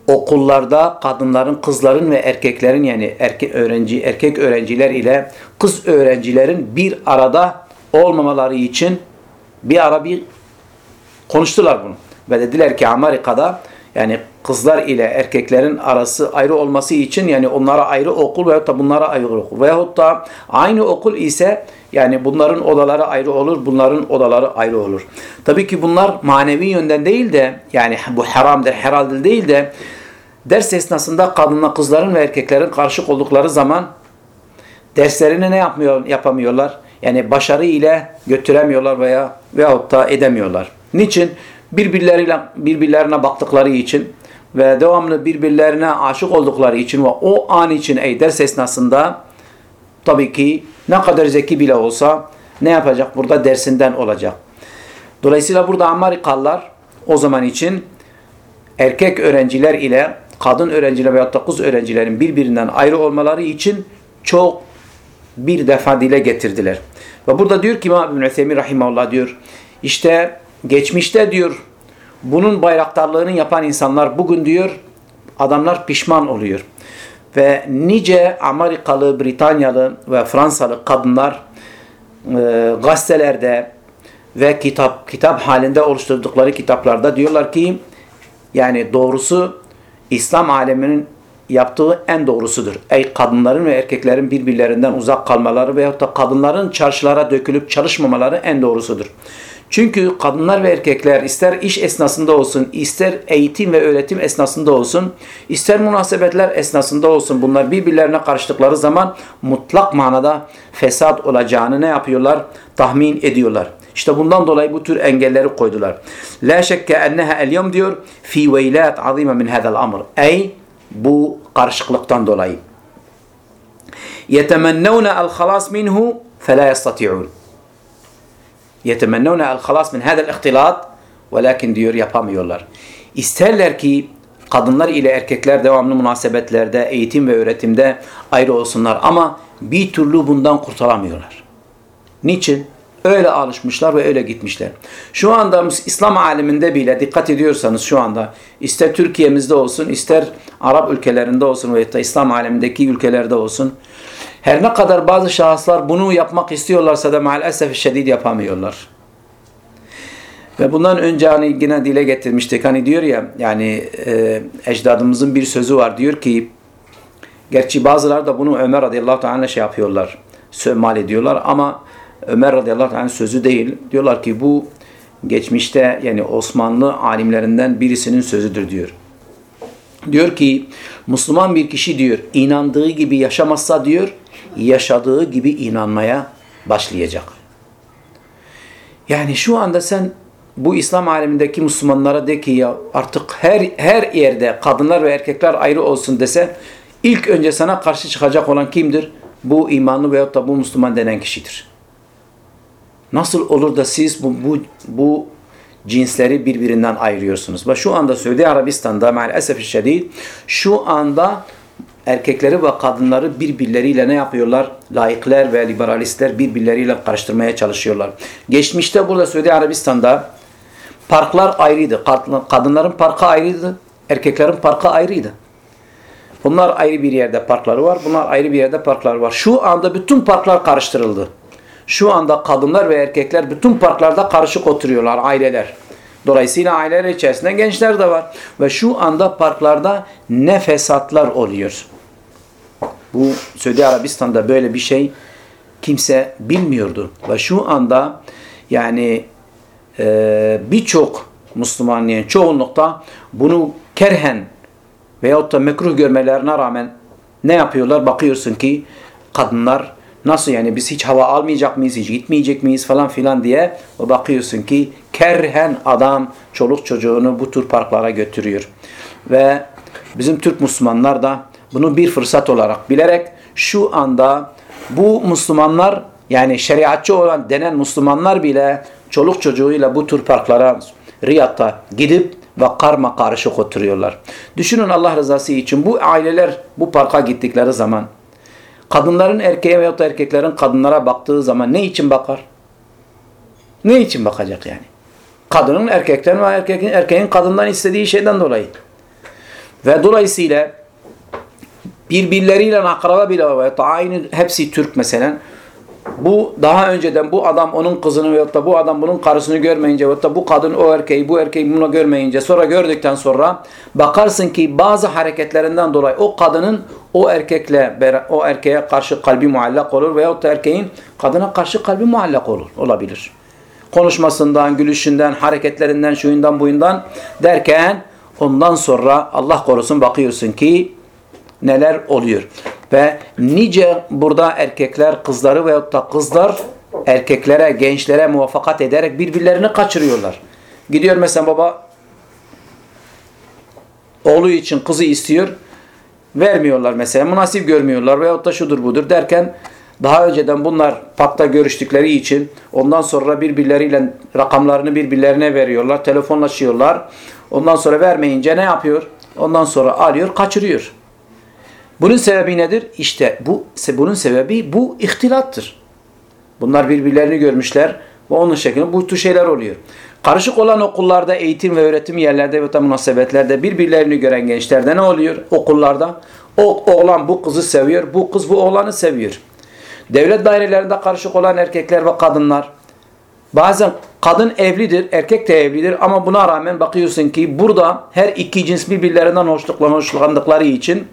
okullarda kadınların, kızların ve erkeklerin yani erkek öğrenci erkek öğrenciler ile kız öğrencilerin bir arada olmamaları için bir ara bir konuştular bunu. Ve dediler ki Amerika'da yani kızlar ile erkeklerin arası ayrı olması için yani onlara ayrı okul veyahut da bunlara ayrı okul veyahut da aynı okul ise yani bunların odaları ayrı olur, bunların odaları ayrı olur. Tabii ki bunlar manevi yönden değil de yani bu haramdır, helaldir değil de ders esnasında kadınla kızların ve erkeklerin karışık oldukları zaman derslerini ne yapmıyor, yapamıyorlar? Yani başarı ile götüremiyorlar veya veyahut da edemiyorlar. Niçin? Birbirleriyle birbirlerine baktıkları için ve devamlı birbirlerine aşık oldukları için ve o an için ey ders esnasında tabii ki ne kadar zeki bile olsa ne yapacak? Burada dersinden olacak. Dolayısıyla burada Amerikalılar o zaman için erkek öğrenciler ile kadın öğrenciler veya da kız öğrencilerin birbirinden ayrı olmaları için çok bir defa dile getirdiler. Ve burada diyor ki İmam İbn Ütheymin Rahimahullah diyor işte geçmişte diyor bunun bayraktarlığını yapan insanlar bugün diyor adamlar pişman oluyor. Ve nice Amerikalı, Britanyalı ve Fransalı kadınlar e, gazetelerde ve kitap kitap halinde oluşturdukları kitaplarda diyorlar ki yani doğrusu İslam aleminin yaptığı en doğrusudur. Ey kadınların ve erkeklerin birbirlerinden uzak kalmaları veyahut da kadınların çarşılara dökülüp çalışmamaları en doğrusudur. Çünkü kadınlar ve erkekler ister iş esnasında olsun, ister eğitim ve öğretim esnasında olsun, ister münasebetler esnasında olsun bunlar birbirlerine karıştıkları zaman mutlak manada fesat olacağını ne yapıyorlar? Tahmin ediyorlar. İşte bundan dolayı bu tür engelleri koydular. La şekke enneha el diyor fi veylat azime min hadal amr. Ey bu karışıklıktan dolayı. يَتَمَنَّوْنَ الْخَلَاص مِنْهُ فَلَا يَسْتَطِعُونَ يَتَمَنَّوْنَ الْخَلَاص مِنْ هَذَا الْاِخْتِلَاطِ Velakin diyor yapamıyorlar. İsterler ki kadınlar ile erkekler devamlı münasebetlerde, eğitim ve öğretimde ayrı olsunlar ama bir türlü bundan kurtulamıyorlar. Niçin? Öyle alışmışlar ve öyle gitmişler. Şu anda İslam aleminde bile dikkat ediyorsanız şu anda ister Türkiye'mizde olsun ister Arap ülkelerinde olsun veya da İslam alemindeki ülkelerde olsun her ne kadar bazı şahıslar bunu yapmak istiyorlarsa da maalesef şiddet yapamıyorlar. Ve bundan önce hani yine dile getirmiştik. Hani diyor ya yani e, ecdadımızın bir sözü var. Diyor ki gerçi bazılar da bunu Ömer radıyallahu anh şey yapıyorlar. Mal ediyorlar ama Ömer radıyallahu anh sözü değil. Diyorlar ki bu geçmişte yani Osmanlı alimlerinden birisinin sözüdür diyor. Diyor ki Müslüman bir kişi diyor inandığı gibi yaşamazsa diyor yaşadığı gibi inanmaya başlayacak. Yani şu anda sen bu İslam alemindeki Müslümanlara de ki ya artık her her yerde kadınlar ve erkekler ayrı olsun dese ilk önce sana karşı çıkacak olan kimdir? Bu imanlı veyahut da bu Müslüman denen kişidir. Nasıl olur da siz bu, bu, bu cinsleri birbirinden ayırıyorsunuz? Ve şu anda Suudi Arabistan'da maalesef şiddet şu anda erkekleri ve kadınları birbirleriyle ne yapıyorlar? Laikler ve liberalistler birbirleriyle karıştırmaya çalışıyorlar. Geçmişte burada Suudi Arabistan'da parklar ayrıydı. Kadınların parkı ayrıydı. Erkeklerin parkı ayrıydı. Bunlar ayrı bir yerde parkları var. Bunlar ayrı bir yerde parklar var. Şu anda bütün parklar karıştırıldı. Şu anda kadınlar ve erkekler bütün parklarda karışık oturuyorlar aileler. Dolayısıyla aileler içerisinde gençler de var. Ve şu anda parklarda ne fesatlar oluyor. Bu Suudi Arabistan'da böyle bir şey kimse bilmiyordu. Ve şu anda yani e, birçok Müslüman yani çoğunlukta bunu kerhen veyahut da mekruh görmelerine rağmen ne yapıyorlar? Bakıyorsun ki kadınlar nasıl yani biz hiç hava almayacak mıyız, hiç gitmeyecek miyiz falan filan diye bakıyorsun ki kerhen adam çoluk çocuğunu bu tür parklara götürüyor. Ve bizim Türk Müslümanlar da bunu bir fırsat olarak bilerek şu anda bu Müslümanlar yani şeriatçı olan denen Müslümanlar bile çoluk çocuğuyla bu tür parklara Riyad'da gidip ve karma karışık oturuyorlar. Düşünün Allah rızası için bu aileler bu parka gittikleri zaman kadınların erkeğe veyahut da erkeklerin kadınlara baktığı zaman ne için bakar? Ne için bakacak yani? Kadının erkekten ve erkeğin, erkeğin kadından istediği şeyden dolayı. Ve dolayısıyla birbirleriyle akraba bile da aynı hepsi Türk mesela bu daha önceden bu adam onun kızını veyahut da bu adam bunun karısını görmeyince veyahut da bu kadın o erkeği bu erkeği bunu görmeyince sonra gördükten sonra bakarsın ki bazı hareketlerinden dolayı o kadının o erkekle o erkeğe karşı kalbi muallak olur veyahut da erkeğin kadına karşı kalbi muallak olur olabilir. Konuşmasından, gülüşünden, hareketlerinden, şuyundan buyundan derken ondan sonra Allah korusun bakıyorsun ki neler oluyor. Ve nice burada erkekler kızları veyahut da kızlar erkeklere, gençlere muvaffakat ederek birbirlerini kaçırıyorlar. Gidiyor mesela baba oğlu için kızı istiyor. Vermiyorlar mesela. Münasip görmüyorlar veyahut da şudur budur derken daha önceden bunlar patta görüştükleri için ondan sonra birbirleriyle rakamlarını birbirlerine veriyorlar. Telefonlaşıyorlar. Ondan sonra vermeyince ne yapıyor? Ondan sonra alıyor, kaçırıyor. Bunun sebebi nedir? İşte bu bunun sebebi bu ihtilattır. Bunlar birbirlerini görmüşler ve onun şeklinde bu tür şeyler oluyor. Karışık olan okullarda, eğitim ve öğretim yerlerde ve münasebetlerde birbirlerini gören gençlerde ne oluyor? Okullarda o oğlan bu kızı seviyor, bu kız bu oğlanı seviyor. Devlet dairelerinde karışık olan erkekler ve kadınlar bazen kadın evlidir, erkek de evlidir ama buna rağmen bakıyorsun ki burada her iki cins birbirlerinden hoşlandıkları için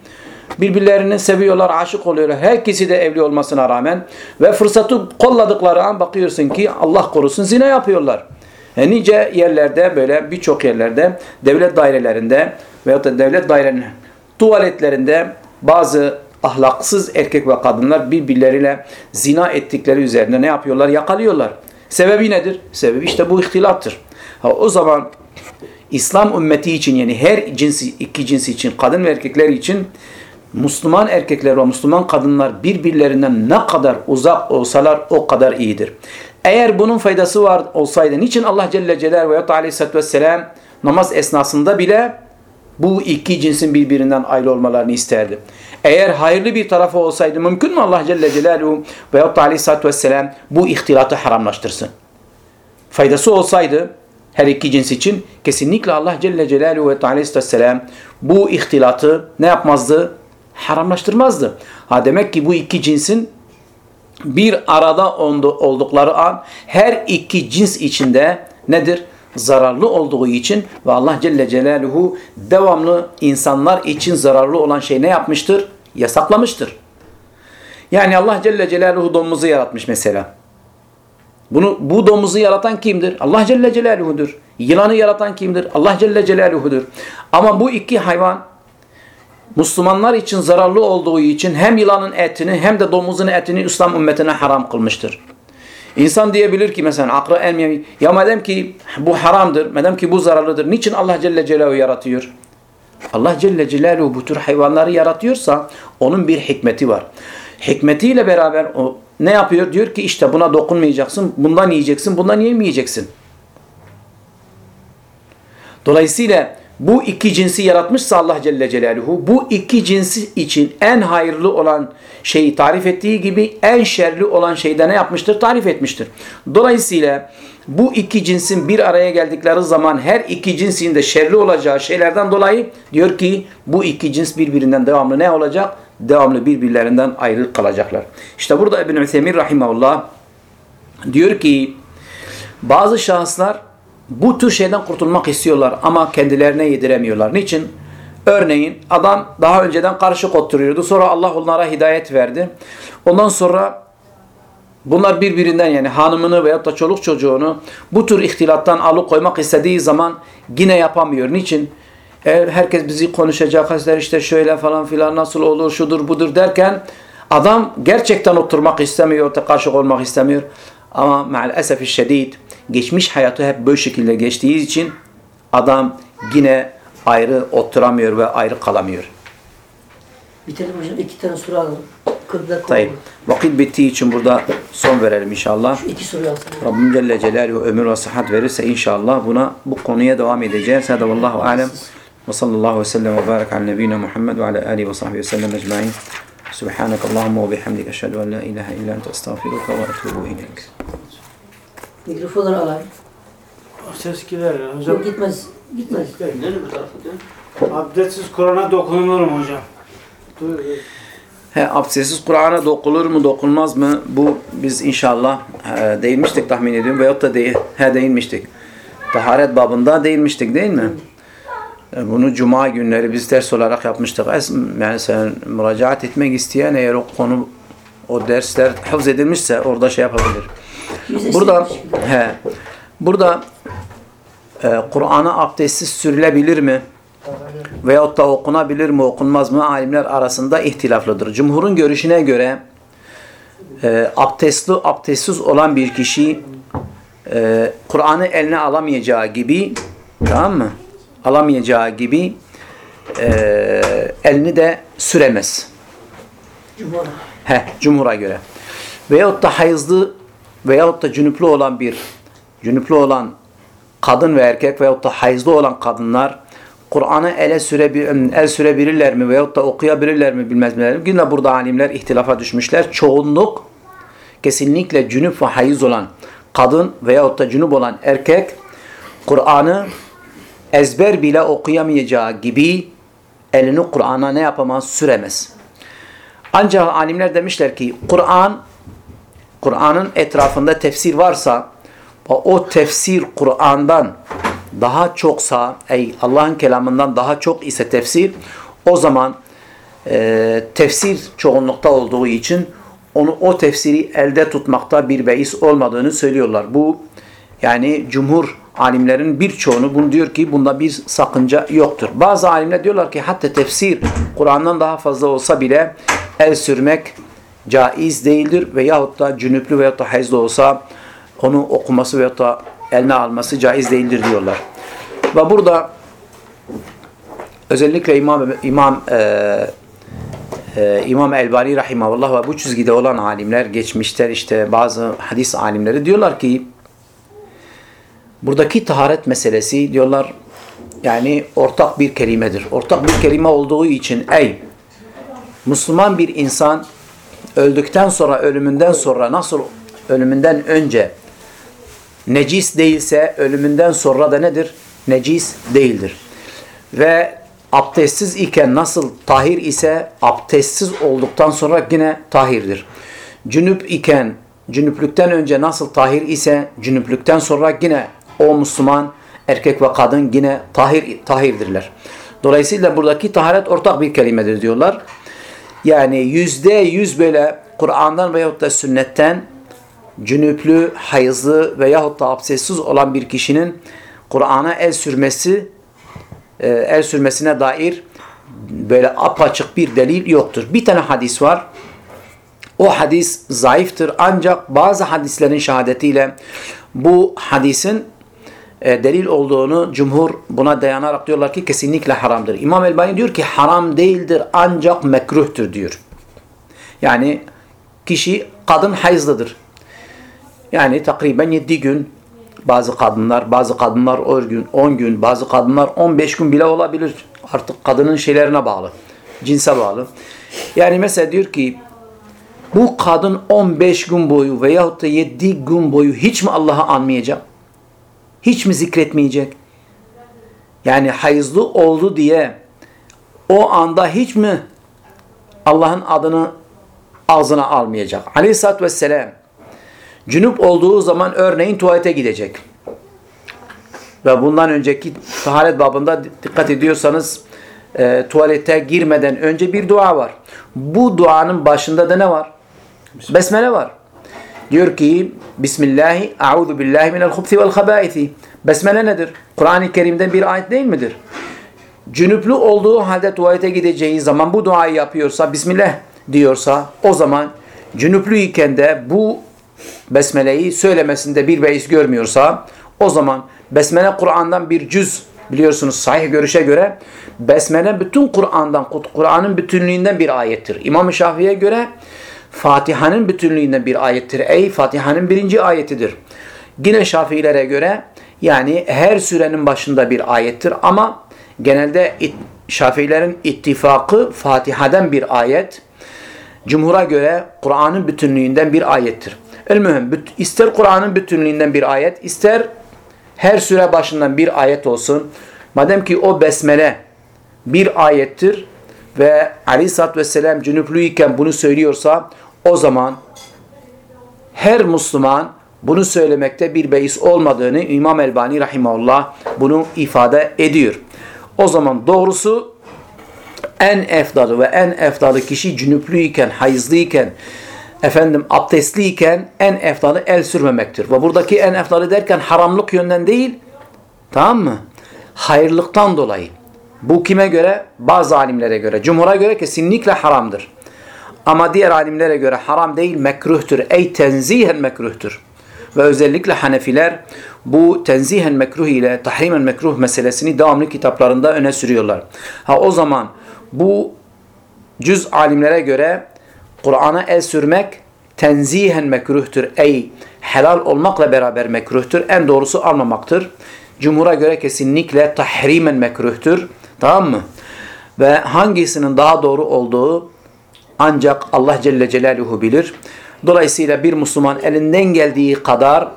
birbirlerini seviyorlar, aşık oluyorlar. Herkesi de evli olmasına rağmen ve fırsatı kolladıkları an bakıyorsun ki Allah korusun zina yapıyorlar. E nice yerlerde böyle birçok yerlerde devlet dairelerinde veyahut da devlet dairelerinin tuvaletlerinde bazı ahlaksız erkek ve kadınlar birbirleriyle zina ettikleri üzerinde ne yapıyorlar? Yakalıyorlar. Sebebi nedir? Sebebi işte bu ihtilattır. Ha, o zaman İslam ümmeti için yani her cinsi, iki cinsi için, kadın ve erkekler için Müslüman erkekler ve Müslüman kadınlar birbirlerinden ne kadar uzak olsalar o kadar iyidir. Eğer bunun faydası var olsaydı niçin Allah Celle Celaluhu ve Aleyhisselatü Vesselam namaz esnasında bile bu iki cinsin birbirinden ayrı olmalarını isterdi. Eğer hayırlı bir tarafı olsaydı mümkün mü Allah Celle Celaluhu ve Aleyhisselatü Vesselam bu ihtilatı haramlaştırsın? Faydası olsaydı her iki cins için kesinlikle Allah Celle Celaluhu ve Aleyhisselatü Vesselam bu ihtilatı ne yapmazdı? Haramlaştırmazdı. Ha demek ki bu iki cinsin bir arada oldukları an her iki cins içinde nedir? Zararlı olduğu için ve Allah Celle Celaluhu devamlı insanlar için zararlı olan şey ne yapmıştır? Yasaklamıştır. Yani Allah Celle Celaluhu domuzu yaratmış mesela. Bunu bu domuzu yaratan kimdir? Allah Celle Celaluhu'dur. Yılanı yaratan kimdir? Allah Celle Celaluhu'dur. Ama bu iki hayvan Müslümanlar için zararlı olduğu için hem yılanın etini hem de domuzun etini İslam ümmetine haram kılmıştır. İnsan diyebilir ki mesela aklı elmeyevi ya madem ki bu haramdır, madem ki bu zararlıdır niçin Allah Celle Celaluhu yaratıyor? Allah Celle Celaluhu bu tür hayvanları yaratıyorsa onun bir hikmeti var. Hikmetiyle beraber o ne yapıyor? Diyor ki işte buna dokunmayacaksın, bundan yiyeceksin, bundan yemeyeceksin. Dolayısıyla bu iki cinsi yaratmışsa Allah Celle Celaluhu bu iki cinsi için en hayırlı olan şeyi tarif ettiği gibi en şerli olan şeyde ne yapmıştır? Tarif etmiştir. Dolayısıyla bu iki cinsin bir araya geldikleri zaman her iki cinsin de şerli olacağı şeylerden dolayı diyor ki bu iki cins birbirinden devamlı ne olacak? Devamlı birbirlerinden ayrı kalacaklar. İşte burada İbn-i Rahimahullah diyor ki bazı şahıslar bu tür şeyden kurtulmak istiyorlar ama kendilerine yediremiyorlar. Niçin? Örneğin adam daha önceden karışık oturuyordu. Sonra Allah onlara hidayet verdi. Ondan sonra bunlar birbirinden yani hanımını veyahut da çoluk çocuğunu bu tür ihtilattan alıkoymak istediği zaman yine yapamıyor. Niçin? Eğer herkes bizi konuşacak, arkadaşlar işte şöyle falan filan nasıl olur, şudur budur derken adam gerçekten oturmak istemiyor, karşı olmak istemiyor. Ama maalesef şiddet geçmiş hayatı hep böyle şekilde geçtiği için adam yine ayrı oturamıyor ve ayrı kalamıyor. Bitirelim hocam. iki tane soru alalım. 40 dakika Tayyip. Vakit bittiği için burada son verelim inşallah. Şu iki soruyu alsın. Rabbim Celle Celaluhu ömür ve sıhhat verirse inşallah buna bu konuya devam edeceğiz. Hadi vallahu alem. Ve sallallahu ve sellem ve barik ala nebiyyina Muhammed ve ala alihi ve sahbihi ve sellem ecmaîn. Ve bihamdik eşhedü en la ilahe illa ente estağfiruke ve etûbü ileyk. Mikrofonları alayım. ses gider. ya. Yok Hocam gitmez. Gitmez. Nereye bu tarafa Abdestsiz Kur'an'a dokunulur mu hocam? Dur. He, abdestsiz Kur'an'a dokunur mu dokunmaz mı? Bu biz inşallah e, değinmiştik tahmin ediyorum. Veyahut da değil, he, değinmiştik. Taharet babında değinmiştik değil mi? E, Bunu cuma günleri biz ders olarak yapmıştık. Yani sen müracaat etmek isteyen eğer o konu o dersler hafız edilmişse orada şey yapabilir. Burada he, burada e, Kur'an'a abdestsiz sürülebilir mi? Veyahut da okunabilir mi, okunmaz mı? Alimler arasında ihtilaflıdır. Cumhurun görüşüne göre e, abdestli, abdestsiz olan bir kişi e, Kur'an'ı eline alamayacağı gibi tamam mı? Alamayacağı gibi e, elini de süremez. Cuma. He, cumhura göre. Veyahut da hayızlı veyahut da cünüplü olan bir cünüplü olan kadın ve erkek veyahut da hayızlı olan kadınlar Kur'an'ı ele sürebil, el sürebilirler mi veyahut da okuyabilirler mi bilmez mi? Yine burada alimler ihtilafa düşmüşler. Çoğunluk kesinlikle cünüp ve hayız olan kadın veyahut da cünüp olan erkek Kur'an'ı ezber bile okuyamayacağı gibi elini Kur'an'a ne yapamaz? Süremez. Ancak alimler demişler ki Kur'an Kur'an'ın etrafında tefsir varsa o tefsir Kur'an'dan daha çoksa ey Allah'ın kelamından daha çok ise tefsir o zaman e, tefsir çoğunlukta olduğu için onu o tefsiri elde tutmakta bir beis olmadığını söylüyorlar. Bu yani cumhur alimlerin birçoğunu bunu diyor ki bunda bir sakınca yoktur. Bazı alimler diyorlar ki hatta tefsir Kur'an'dan daha fazla olsa bile el sürmek caiz değildir veyahut da cünüplü veyahut da hayızlı olsa onu okuması veyahut da eline alması caiz değildir diyorlar. Ve burada özellikle İmam İmam e, e, İmam Elbani rahimahullah ve bu çizgide olan alimler geçmişler işte bazı hadis alimleri diyorlar ki buradaki taharet meselesi diyorlar yani ortak bir kelimedir. Ortak bir kelime olduğu için ey Müslüman bir insan öldükten sonra ölümünden sonra nasıl ölümünden önce necis değilse ölümünden sonra da nedir? Necis değildir. Ve abdestsiz iken nasıl tahir ise abdestsiz olduktan sonra yine tahirdir. Cünüp iken cünüplükten önce nasıl tahir ise cünüplükten sonra yine o Müslüman erkek ve kadın yine tahir tahirdirler. Dolayısıyla buradaki taharet ortak bir kelimedir diyorlar. Yani yüzde yüz böyle Kur'an'dan veyahut da sünnetten cünüplü, hayızlı veyahut da abdestsiz olan bir kişinin Kur'an'a el sürmesi e, el sürmesine dair böyle apaçık bir delil yoktur. Bir tane hadis var. O hadis zayıftır ancak bazı hadislerin şehadetiyle bu hadisin e, delil olduğunu cumhur buna dayanarak diyorlar ki kesinlikle haramdır. İmam Elbani diyor ki haram değildir ancak mekruhtur diyor. Yani kişi kadın hayızlıdır. Yani takriben 7 gün bazı kadınlar, bazı kadınlar 10 gün, 10 gün, bazı kadınlar 15 gün bile olabilir. Artık kadının şeylerine bağlı, cinse bağlı. Yani mesela diyor ki bu kadın 15 gün boyu veyahut da 7 gün boyu hiç mi Allah'ı anmayacak? Hiç mi zikretmeyecek? Yani hayızlı oldu diye o anda hiç mi Allah'ın adını ağzına almayacak? Aleyhisselatü Vesselam Cünüp olduğu zaman örneğin tuvalete gidecek. Ve bundan önceki taharet babında dikkat ediyorsanız e, tuvalete girmeden önce bir dua var. Bu duanın başında da ne var? Besmele var. Diyor ki Bismillahi a'udhu billahi minel hubsi vel habaithi. Besmele nedir? Kur'an-ı Kerim'den bir ayet değil midir? Cünüplü olduğu halde tuvalete gideceği zaman bu duayı yapıyorsa, Bismillah diyorsa o zaman cünüplüyken de bu Besmele'yi söylemesinde bir beis görmüyorsa o zaman Besmele Kur'an'dan bir cüz biliyorsunuz sahih görüşe göre Besmele bütün Kur'an'dan Kur'an'ın bütünlüğünden bir ayettir. İmam-ı Şafii'ye göre Fatiha'nın bütünlüğünden bir ayettir. Ey Fatiha'nın birinci ayetidir. Yine Şafiilere göre yani her sürenin başında bir ayettir ama genelde it, Şafiilerin ittifakı Fatiha'dan bir ayet. Cumhur'a göre Kur'an'ın bütünlüğünden bir ayettir. El-mühim ister Kur'an'ın bütünlüğünden bir ayet ister her süre başından bir ayet olsun. Madem ki o besmele bir ayettir ve aleyhissalatü vesselam cünüplüyken bunu söylüyorsa o zaman her Müslüman bunu söylemekte bir beis olmadığını İmam Elbani Rahimahullah bunu ifade ediyor. O zaman doğrusu en efdalı ve en efdalı kişi cünüplüyken, hayızlıyken, efendim abdestliyken en efdalı el sürmemektir. Ve buradaki en efdalı derken haramlık yönden değil, tamam mı? Hayırlıktan dolayı. Bu kime göre? Bazı alimlere göre. Cumhur'a göre kesinlikle haramdır. Ama diğer alimlere göre haram değil, mekruhtur. Ey tenzihen mekruhtur. Ve özellikle Hanefiler bu tenzihen mekruh ile tahrimen mekruh meselesini devamlı kitaplarında öne sürüyorlar. Ha o zaman bu cüz alimlere göre Kur'an'a el sürmek tenzihen mekruhtur. Ey helal olmakla beraber mekruhtur. En doğrusu almamaktır. Cumhur'a göre kesinlikle tahrimen mekruhtur. Tamam mı? Ve hangisinin daha doğru olduğu ancak Allah Celle Celaluhu bilir. Dolayısıyla bir Müslüman elinden geldiği kadar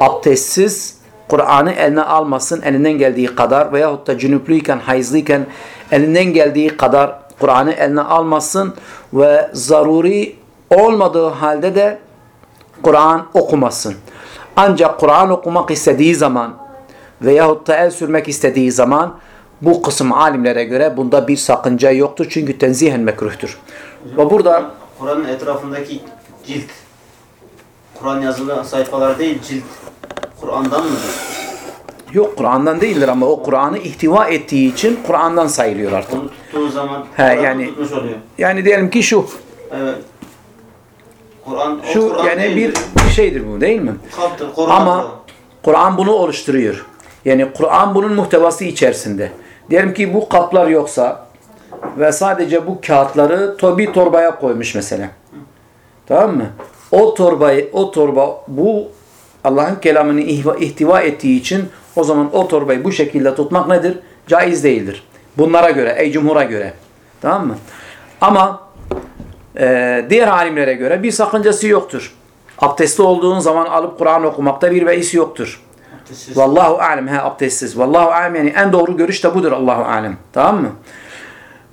abdestsiz Kur'an'ı eline almasın elinden geldiği kadar veyahut da cünüplüyken, hayızlıyken elinden geldiği kadar Kur'an'ı eline almasın ve zaruri olmadığı halde de Kur'an okumasın. Ancak Kur'an okumak istediği zaman veyahut da el sürmek istediği zaman bu kısım alimlere göre bunda bir sakınca yoktur. Çünkü tenzihen mekruhtur. Ve burada Kur'an'ın etrafındaki cilt Kur'an yazılı sayfalar değil cilt Kur'an'dan mıdır? yok Kur'an'dan değildir ama o Kur'an'ı ihtiva ettiği için Kur'an'dan sayılıyor artık. Onu tuttuğu zaman He, yani- tutmuş oluyor. Yani diyelim ki şu, Evet. Kur'an şu Kur'an yani bir, değildir. bir şeydir bu değil mi? Kur'an Ama Kur'an bunu oluşturuyor. Yani Kur'an bunun muhtevası içerisinde. Diyelim ki bu kaplar yoksa ve sadece bu kağıtları bir torbaya koymuş mesela. Tamam mı? O torbayı, o torba bu Allah'ın kelamını ihtiva ettiği için o zaman o torbayı bu şekilde tutmak nedir? Caiz değildir. Bunlara göre, ey cumhura göre. Tamam mı? Ama e, diğer alimlere göre bir sakıncası yoktur. Abdestli olduğun zaman alıp Kur'an okumakta bir beis yoktur. Abdestsiz. Vallahu alem ha abdestsiz. Vallahu alem yani en doğru görüş de budur Allahu alem. Tamam mı?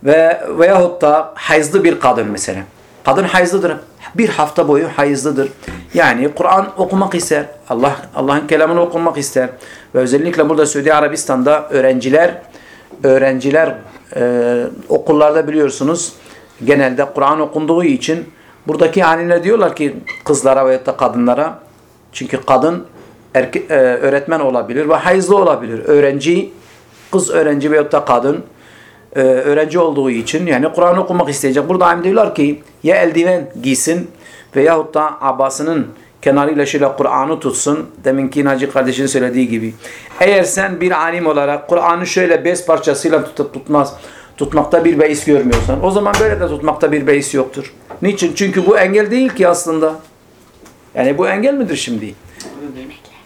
Ve veyahut da hayızlı bir kadın mesela. Kadın hayızlıdır. Bir hafta boyu hayızlıdır. Yani Kur'an okumak ister. Allah Allah'ın kelamını okumak ister. Ve özellikle burada Suudi Arabistan'da öğrenciler öğrenciler e, okullarda biliyorsunuz genelde Kur'an okunduğu için buradaki alimler diyorlar ki kızlara veyahut da kadınlara çünkü kadın erke, e, öğretmen olabilir ve hayızlı olabilir. Öğrenci, kız öğrenci veyahut da kadın e, öğrenci olduğu için yani Kur'an okumak isteyecek. Burada alim diyorlar ki ya eldiven giysin veyahut da abasının kenarıyla şöyle Kur'an'ı tutsun. Deminki Naci kardeşin söylediği gibi. Eğer sen bir alim olarak Kur'an'ı şöyle bez parçasıyla tutup tutmaz, tutmakta bir beis görmüyorsan o zaman böyle de tutmakta bir beis yoktur. Niçin? Çünkü bu engel değil ki aslında. Yani bu engel midir şimdi?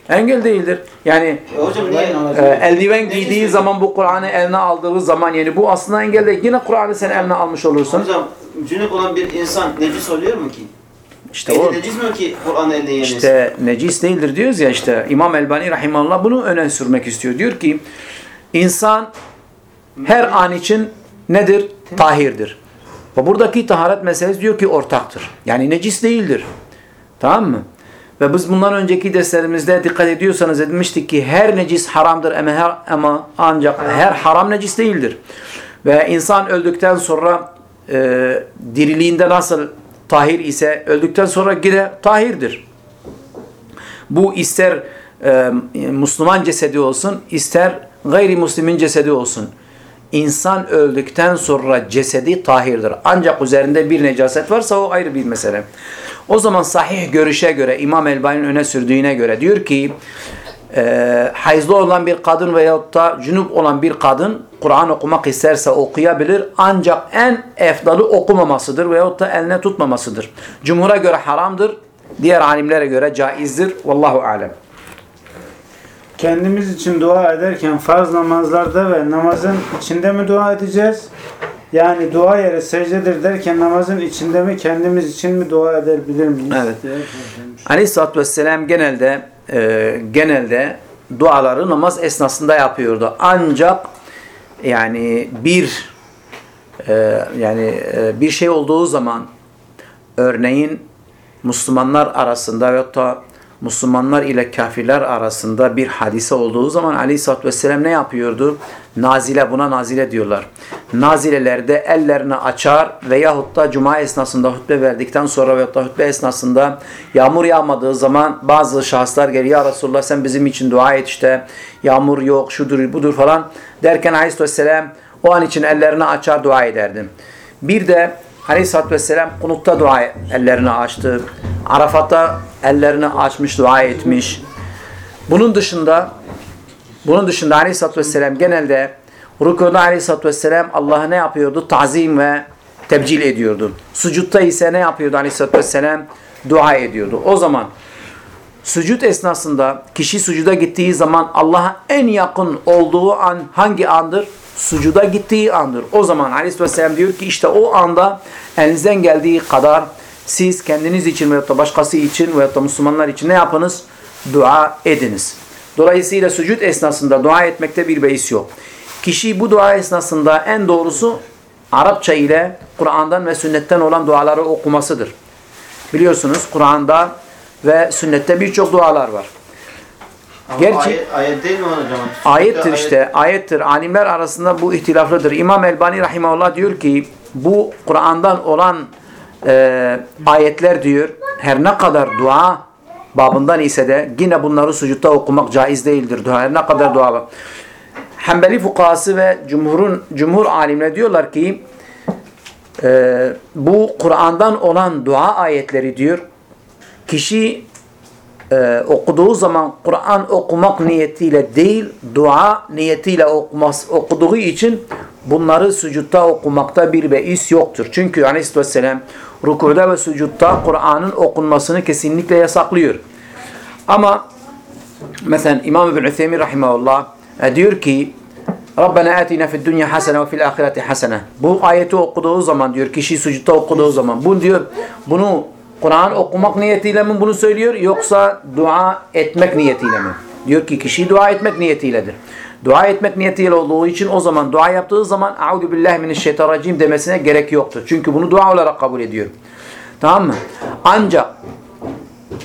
Engel değildir. Yani E hocam niye? e, eldiven giydiği zaman bu Kur'an'ı eline aldığı zaman yani bu aslında engel değil. Yine Kur'an'ı sen eline almış olursun. Hocam cünüp olan bir insan necis oluyor mu ki? İşte o necis mi ki Kur'an'ı eline yemesin? işte necis değildir diyoruz ya işte İmam Elbani Rahimahullah bunu öne sürmek istiyor. Diyor ki insan her an için nedir? Tahirdir. Ve buradaki taharet meselesi diyor ki ortaktır. Yani necis değildir. Tamam mı? Ve biz bundan önceki derslerimizde dikkat ediyorsanız demiştik ki her necis haramdır ama, her, ama ancak her haram necis değildir. Ve insan öldükten sonra e, diriliğinde nasıl tahir ise öldükten sonra yine tahirdir. Bu ister e, Müslüman cesedi olsun, ister gayrimüslimin cesedi olsun. İnsan öldükten sonra cesedi tahirdir. Ancak üzerinde bir necaset varsa o ayrı bir mesele. O zaman sahih görüşe göre İmam Elbani'nin öne sürdüğüne göre diyor ki e, hayızlı olan bir kadın veyahut da cünüp olan bir kadın Kur'an okumak isterse okuyabilir ancak en efdalı okumamasıdır veyahut da eline tutmamasıdır. Cumhur'a göre haramdır, diğer alimlere göre caizdir. Vallahu alem. Kendimiz için dua ederken farz namazlarda ve namazın içinde mi dua edeceğiz? Yani dua yeri secdedir derken namazın içinde mi kendimiz için mi dua edebilir miyiz? Evet. diye Aleyhisselatü Vesselam genelde e, genelde duaları namaz esnasında yapıyordu. Ancak yani bir e, yani e, bir şey olduğu zaman örneğin Müslümanlar arasında veyahut da Müslümanlar ile kafirler arasında bir hadise olduğu zaman Aleyhisselatü Vesselam ne yapıyordu? Nazile buna nazile diyorlar. Nazilelerde ellerini açar veyahut da cuma esnasında hutbe verdikten sonra veyahut da hutbe esnasında yağmur yağmadığı zaman bazı şahıslar geliyor. Ya Resulullah sen bizim için dua et işte. Yağmur yok, şudur budur falan. Derken Aleyhisselatü Vesselam o an için ellerini açar dua ederdi. Bir de Aleyhisselatü Vesselam kunutta dua ellerini açtı. Arafat'ta ellerini açmış, dua etmiş. Bunun dışında bunun dışında Aleyhisselatü Vesselam genelde rükuda Aleyhisselatü Vesselam Allah'a ne yapıyordu? Tazim ve tebcil ediyordu. Sucutta ise ne yapıyordu Aleyhisselatü Vesselam? Dua ediyordu. O zaman Sucud esnasında kişi sucuda gittiği zaman Allah'a en yakın olduğu an hangi andır? Sucuda gittiği andır. O zaman Aleyhisselatü Vesselam diyor ki işte o anda elinizden geldiği kadar siz kendiniz için veyahut da başkası için veyahut da Müslümanlar için ne yapınız? Dua ediniz. Dolayısıyla sucud esnasında dua etmekte bir beis yok. Kişi bu dua esnasında en doğrusu Arapça ile Kur'an'dan ve sünnetten olan duaları okumasıdır. Biliyorsunuz Kur'an'da ve sünnette birçok dualar var. Ama Gerçi- ayet, ayet değil mi hocam? Ayettir Ayet- işte, ayettir. Alimler arasında bu ihtilaflıdır. İmam Elbani Rahimahullah diyor ki bu Kur'an'dan olan e, ayetler diyor her ne kadar dua babından ise de yine bunları sucutta okumak caiz değildir. Dua, her ne kadar dua var. Hanbeli fukahası ve cumhurun cumhur alimleri diyorlar ki e, bu Kur'an'dan olan dua ayetleri diyor kişi e, okuduğu zaman Kur'an okumak niyetiyle değil, dua niyetiyle okumas, okuduğu için bunları sucutta okumakta bir beis yoktur. Çünkü Aleyhisselatü Vesselam rükuda ve sucutta Kur'an'ın okunmasını kesinlikle yasaklıyor. Ama mesela İmam İbn Ütheymin Rahimahullah e, diyor ki Rabbena atina fid dunya hasene ve fil ahireti hasene. Bu ayeti okuduğu zaman diyor kişi sucutta okuduğu zaman bunu diyor bunu Kur'an okumak niyetiyle mi bunu söylüyor yoksa dua etmek niyetiyle mi? Diyor ki kişi dua etmek niyetiyledir. Dua etmek niyetiyle olduğu için o zaman dua yaptığı zaman Euzu billahi mineşşeytanirracim demesine gerek yoktur. Çünkü bunu dua olarak kabul ediyor. Tamam mı? Ancak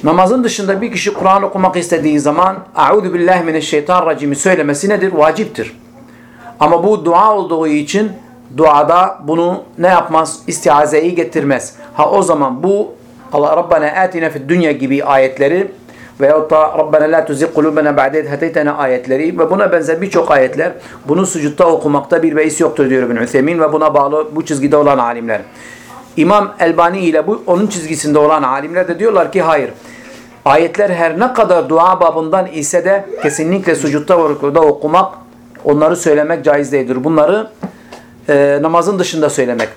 namazın dışında bir kişi Kur'an okumak istediği zaman Euzu billahi mineşşeytanirracim'i söylemesi nedir? Vaciptir. Ama bu dua olduğu için duada bunu ne yapmaz? İstiazeyi getirmez. Ha o zaman bu Allah Rabbana atina fid dünya gibi ayetleri veyahut da Rabbana la tuzigh kulubena ba'de id hedeytena ayetleri ve buna benzer birçok ayetler bunu sucutta okumakta bir beis yoktur diyor İbn Üthemin ve buna bağlı bu çizgide olan alimler. İmam Elbani ile bu onun çizgisinde olan alimler de diyorlar ki hayır. Ayetler her ne kadar dua babından ise de kesinlikle sucutta ve okumak onları söylemek caiz değildir. Bunları e, namazın dışında söylemek.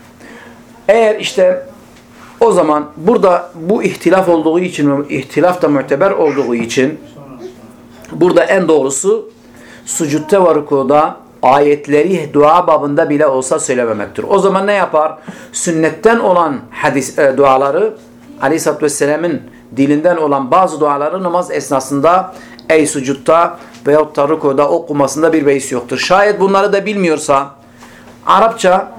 Eğer işte o zaman burada bu ihtilaf olduğu için, ihtilaf da müteber olduğu için burada en doğrusu sucutta ve rükuda ayetleri dua babında bile olsa söylememektir. O zaman ne yapar? Sünnetten olan hadis e, duaları Aleyhisselatü Vesselam'ın dilinden olan bazı duaları namaz esnasında ey sucutta veyahut da rükuda okumasında bir beis yoktur. Şayet bunları da bilmiyorsa Arapça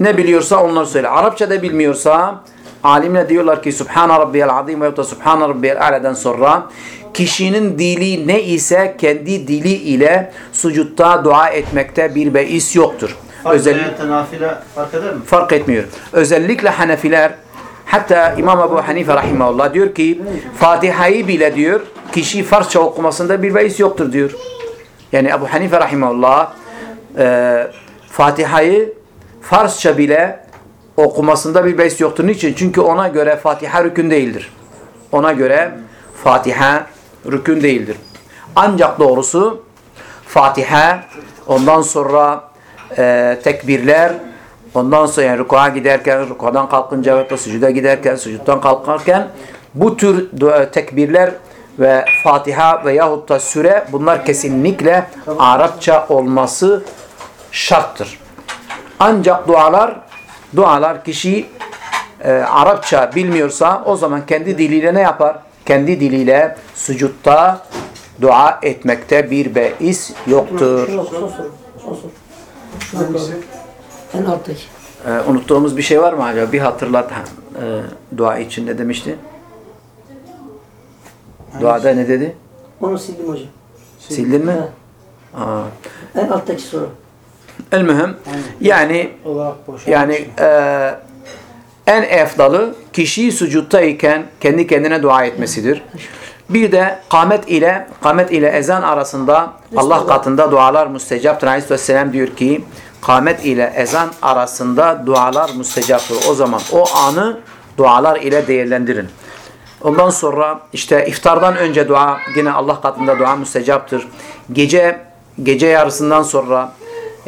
ne biliyorsa onları söyle. Arapça da bilmiyorsa alimler diyorlar ki Subhane Rabbiyel Azim veyahut da Subhane Rabbiyel A'la'dan sonra kişinin dili ne ise kendi dili ile sucutta dua etmekte bir beis yoktur. Özellikle Özellikle nafile fark eder mi? fark etmiyor. Özellikle Hanefiler hatta İmam Ebu Hanife rahimahullah diyor ki Fatiha'yı bile diyor kişi Farsça okumasında bir beis yoktur diyor. Yani Ebu Hanife rahimahullah e, Fatiha'yı Farsça bile okumasında bir beis yoktur. Niçin? Çünkü ona göre Fatiha rükün değildir. Ona göre Fatiha rükün değildir. Ancak doğrusu Fatiha ondan sonra e, tekbirler ondan sonra yani rükuğa giderken, rükudan kalkınca ve da sucuda giderken, sucuttan kalkarken bu tür dua- tekbirler ve Fatiha veyahut da süre bunlar kesinlikle Arapça olması şarttır. Ancak dualar dualar kişi e, Arapça bilmiyorsa o zaman kendi diliyle ne yapar? Kendi diliyle sucutta dua etmekte bir beis yoktur. Yok bakalım. En alttaki. Ee, unuttuğumuz bir şey var mı acaba? Bir hatırlat. Ha, e, dua için ne demişti? Duada ne dedi? Onu sildim hocam. Sildin mi? Ha. Aa. En alttaki soru. El mühim. Yani yani e, en efdalı kişi sucuttayken kendi kendine dua etmesidir. Bir de kamet ile kamet ile ezan arasında Allah katında dualar müstecaptır. Aleyhisselam diyor ki kamet ile ezan arasında dualar müstecaptır. O zaman o anı dualar ile değerlendirin. Ondan sonra işte iftardan önce dua yine Allah katında dua müstecaptır. Gece gece yarısından sonra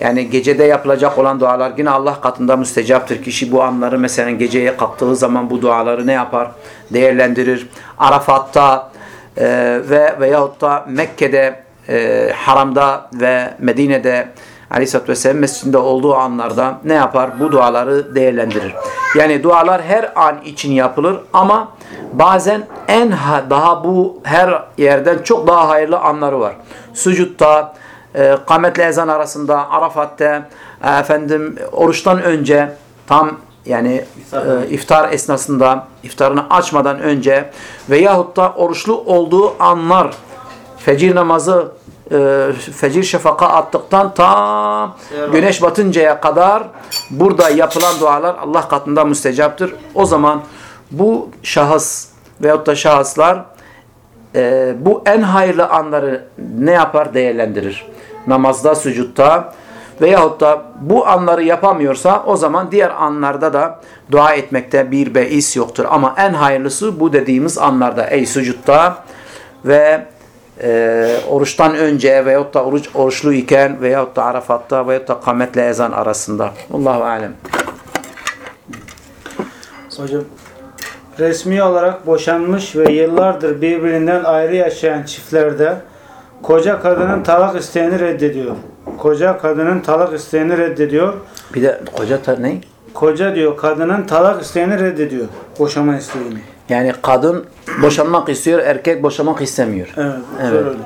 yani gecede yapılacak olan dualar yine Allah katında müstecaptır. Kişi bu anları mesela geceye kalktığı zaman bu duaları ne yapar? Değerlendirir. Arafat'ta e, ve veyahut da Mekke'de e, haramda ve Medine'de Aleyhisselatü Vesselam mescidinde olduğu anlarda ne yapar? Bu duaları değerlendirir. Yani dualar her an için yapılır ama bazen en ha- daha bu her yerden çok daha hayırlı anları var. Sucutta, e, kametle ezan arasında, Arafat'ta, e, efendim oruçtan önce tam yani İftar. e, iftar esnasında, iftarını açmadan önce veyahut da oruçlu olduğu anlar fecir namazı e, fecir şafaka attıktan ta güneş batıncaya kadar burada yapılan dualar Allah katında müstecaptır. O zaman bu şahıs veyahut da şahıslar e, bu en hayırlı anları ne yapar? Değerlendirir. Namazda, sucutta veyahut da bu anları yapamıyorsa o zaman diğer anlarda da dua etmekte bir beis yoktur. Ama en hayırlısı bu dediğimiz anlarda. Ey sucutta ve e, oruçtan önce veyahut da oruç, oruçlu iken veyahut da Arafat'ta veyahut da kametle ezan arasında. Allahu alem. Hocam resmi olarak boşanmış ve yıllardır birbirinden ayrı yaşayan çiftlerde koca kadının talak isteğini reddediyor. Koca kadının talak isteğini reddediyor. Bir de koca tar ne? Koca diyor kadının talak isteğini reddediyor. Boşama isteğini. Yani kadın boşanmak istiyor, erkek boşanmak istemiyor. Evet, Evet. öyle.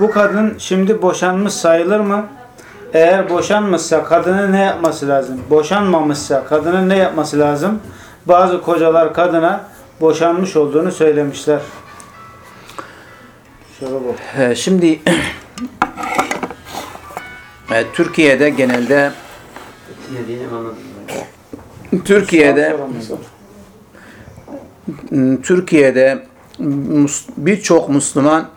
Bu kadın şimdi boşanmış sayılır mı? Eğer boşanmışsa kadının ne yapması lazım? Boşanmamışsa kadının ne yapması lazım? Bazı kocalar kadına boşanmış olduğunu söylemişler. Şöyle bak. Ee, Şimdi e, Türkiye'de genelde. Türkiye'de m, Türkiye'de birçok Müslüman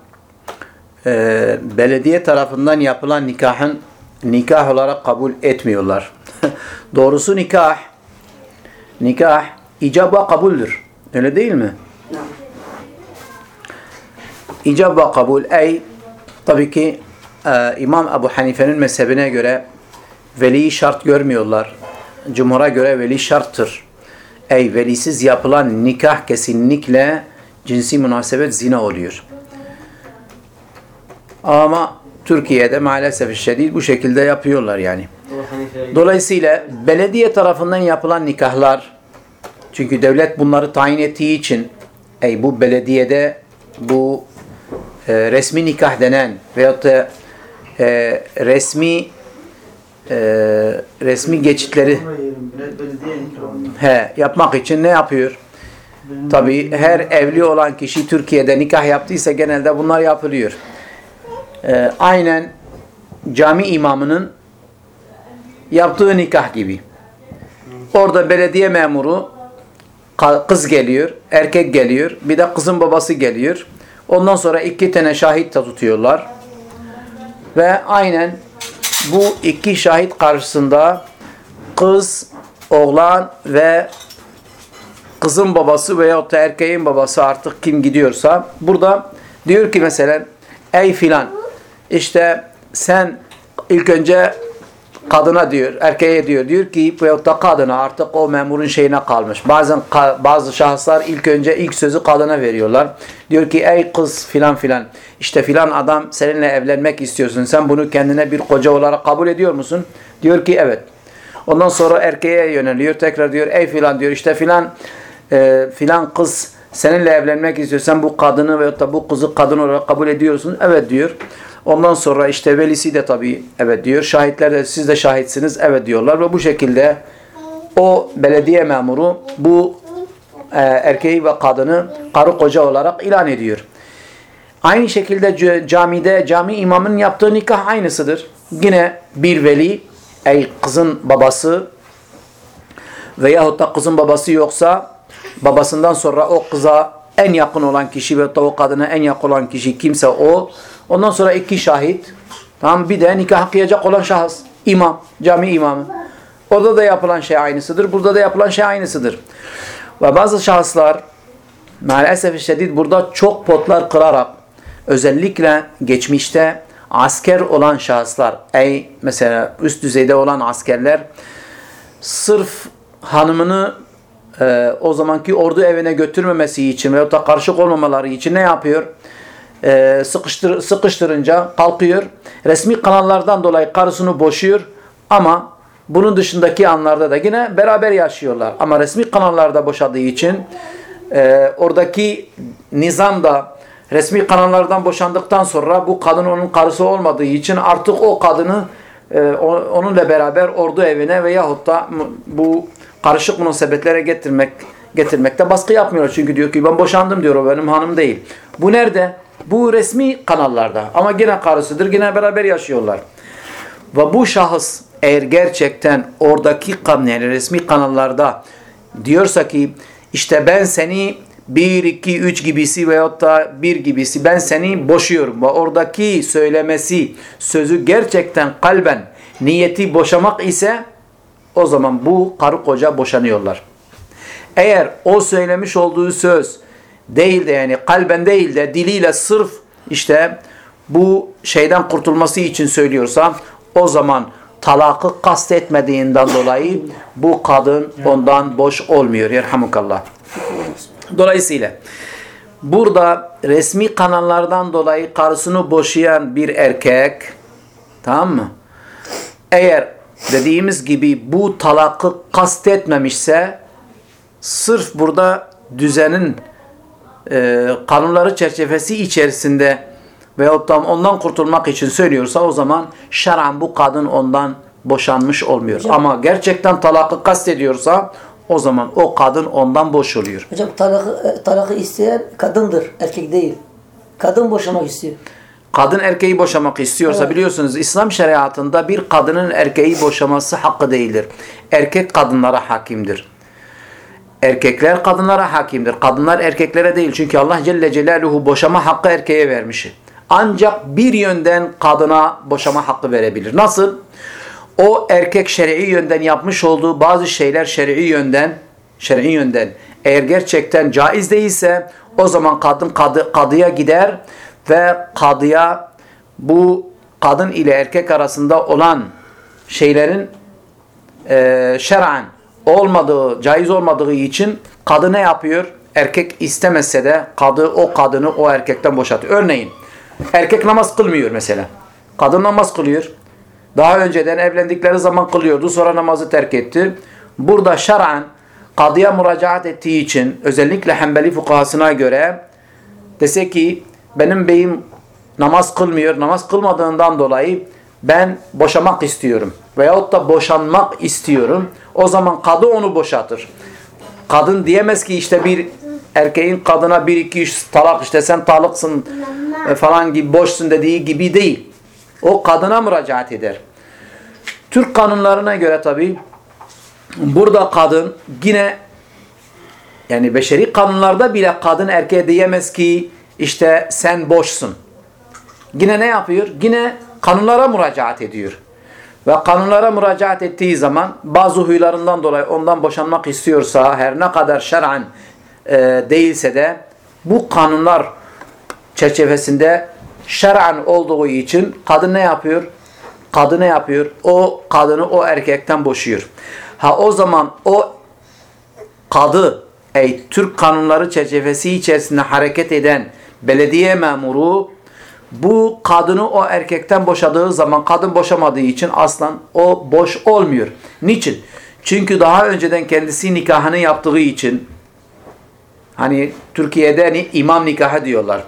e, belediye tarafından yapılan nikahın nikah olarak kabul etmiyorlar. Doğrusu nikah nikah icab ve kabuldür. Öyle değil mi? İcab ve kabul ey tabii ki e, İmam Ebu Hanife'nin mezhebine göre veliyi şart görmüyorlar. Cumhur'a göre veli şarttır. Ey velisiz yapılan nikah kesinlikle cinsi münasebet zina oluyor. Ama Türkiye'de maalesef şiddet bu şekilde yapıyorlar yani. Dolayısıyla belediye tarafından yapılan nikahlar çünkü devlet bunları tayin ettiği için ey bu belediyede bu e, resmi nikah denen veyahut da e, resmi e, resmi geçitleri he, yapmak için ne yapıyor? Tabi her evli olan kişi Türkiye'de nikah yaptıysa genelde bunlar yapılıyor. E, aynen cami imamının yaptığı nikah gibi. Orada belediye memuru kız geliyor, erkek geliyor, bir de kızın babası geliyor. Ondan sonra iki tane şahit de tutuyorlar. Ve aynen bu iki şahit karşısında kız, oğlan ve kızın babası veyahut da erkeğin babası artık kim gidiyorsa burada diyor ki mesela ey filan işte sen ilk önce kadına diyor, erkeğe diyor. Diyor ki veyahut da kadına artık o memurun şeyine kalmış. Bazen bazı şahıslar ilk önce ilk sözü kadına veriyorlar. Diyor ki ey kız filan filan işte filan adam seninle evlenmek istiyorsun. Sen bunu kendine bir koca olarak kabul ediyor musun? Diyor ki evet. Ondan sonra erkeğe yöneliyor. Tekrar diyor ey filan diyor işte filan e, filan kız seninle evlenmek istiyor. Sen bu kadını veyahut da bu kızı kadın olarak kabul ediyorsun. Evet diyor. Ondan sonra işte velisi de tabii evet diyor. Şahitler de siz de şahitsiniz evet diyorlar ve bu şekilde o belediye memuru bu e, erkeği ve kadını karı koca olarak ilan ediyor. Aynı şekilde camide cami imamının yaptığı nikah aynısıdır. Yine bir veli ey kızın babası veyahut da kızın babası yoksa babasından sonra o kıza en yakın olan kişi ve o kadına en yakın olan kişi kimse o. Ondan sonra iki şahit. Tamam bir de nikah kıyacak olan şahıs. imam, cami imamı. Orada da yapılan şey aynısıdır. Burada da yapılan şey aynısıdır. Ve bazı şahıslar maalesef şiddet burada çok potlar kırarak özellikle geçmişte asker olan şahıslar ey mesela üst düzeyde olan askerler sırf hanımını e, o zamanki ordu evine götürmemesi için veyahut da karışık olmamaları için ne yapıyor? E, sıkıştır, sıkıştırınca kalkıyor. Resmi kanallardan dolayı karısını boşuyor ama bunun dışındaki anlarda da yine beraber yaşıyorlar. Ama resmi kanallarda boşadığı için e, oradaki nizam da resmi kanallardan boşandıktan sonra bu kadın onun karısı olmadığı için artık o kadını e, onunla beraber ordu evine veyahut da bu karışık münasebetlere getirmek getirmekte baskı yapmıyor. Çünkü diyor ki ben boşandım diyor o benim hanım değil. Bu nerede? Bu resmi kanallarda. Ama yine karısıdır. Yine beraber yaşıyorlar. Ve bu şahıs eğer gerçekten oradaki yani resmi kanallarda diyorsa ki işte ben seni 1, 2, 3 gibisi veyahut da 1 gibisi ben seni boşuyorum. Ve oradaki söylemesi sözü gerçekten kalben niyeti boşamak ise o zaman bu karı koca boşanıyorlar. Eğer o söylemiş olduğu söz değil de yani kalben değil de diliyle sırf işte bu şeyden kurtulması için söylüyorsa o zaman talakı kastetmediğinden dolayı bu kadın ondan boş olmuyor. Yerhamukallah. Dolayısıyla burada resmi kanallardan dolayı karısını boşayan bir erkek tamam mı? Eğer dediğimiz gibi bu talakı kastetmemişse sırf burada düzenin e, kanunları çerçevesi içerisinde veyahut da ondan kurtulmak için söylüyorsa o zaman şer'an bu kadın ondan boşanmış olmuyor. Hocam- Ama gerçekten talakı kastediyorsa o zaman o kadın ondan boş oluyor. Hocam talakı, e, talakı isteyen kadındır, erkek değil. Kadın boşamak istiyor. Kadın erkeği boşamak istiyorsa Evet. biliyorsunuz İslam şeriatında bir kadının erkeği boşaması hakkı değildir. Erkek kadınlara hakimdir. Erkekler kadınlara hakimdir. Kadınlar erkeklere değil. Çünkü Allah Celle Celaluhu boşama hakkı erkeğe vermiş. Ancak bir yönden kadına boşama hakkı verebilir. Nasıl? O erkek şer'i yönden yapmış olduğu bazı şeyler şer'i yönden şer'i yönden eğer gerçekten caiz değilse o zaman kadın kadı, kadıya gider ve kadıya bu kadın ile erkek arasında olan şeylerin e, şer'an olmadığı, caiz olmadığı için kadı ne yapıyor? Erkek istemese de kadı o kadını o erkekten boşatıyor. Örneğin erkek namaz kılmıyor mesela. Kadın namaz kılıyor. Daha önceden evlendikleri zaman kılıyordu. Sonra namazı terk etti. Burada şer'an kadıya müracaat ettiği için özellikle Hanbeli fukahasına göre dese ki benim beyim namaz kılmıyor. Namaz kılmadığından dolayı ben boşamak istiyorum. Veyahut da boşanmak istiyorum. O zaman kadı onu boşatır. Kadın diyemez ki işte bir erkeğin kadına bir iki üç talak işte sen talıksın e, falan gibi boşsun dediği gibi değil. O kadına müracaat eder. Türk kanunlarına göre tabi burada kadın yine yani beşeri kanunlarda bile kadın erkeğe diyemez ki işte sen boşsun. Yine ne yapıyor? Yine kanunlara müracaat ediyor. Ve kanunlara müracaat ettiği zaman bazı huylarından dolayı ondan boşanmak istiyorsa her ne kadar şer'an e, değilse de bu kanunlar çerçevesinde şer'an olduğu için kadın ne yapıyor? Kadın ne yapıyor? O kadını o erkekten boşuyor. Ha o zaman o kadı ey Türk kanunları çerçevesi içerisinde hareket eden belediye memuru bu kadını o erkekten boşadığı zaman kadın boşamadığı için aslan o boş olmuyor. Niçin? Çünkü daha önceden kendisi nikahını yaptığı için hani Türkiye'de ni- imam nikahı diyorlar.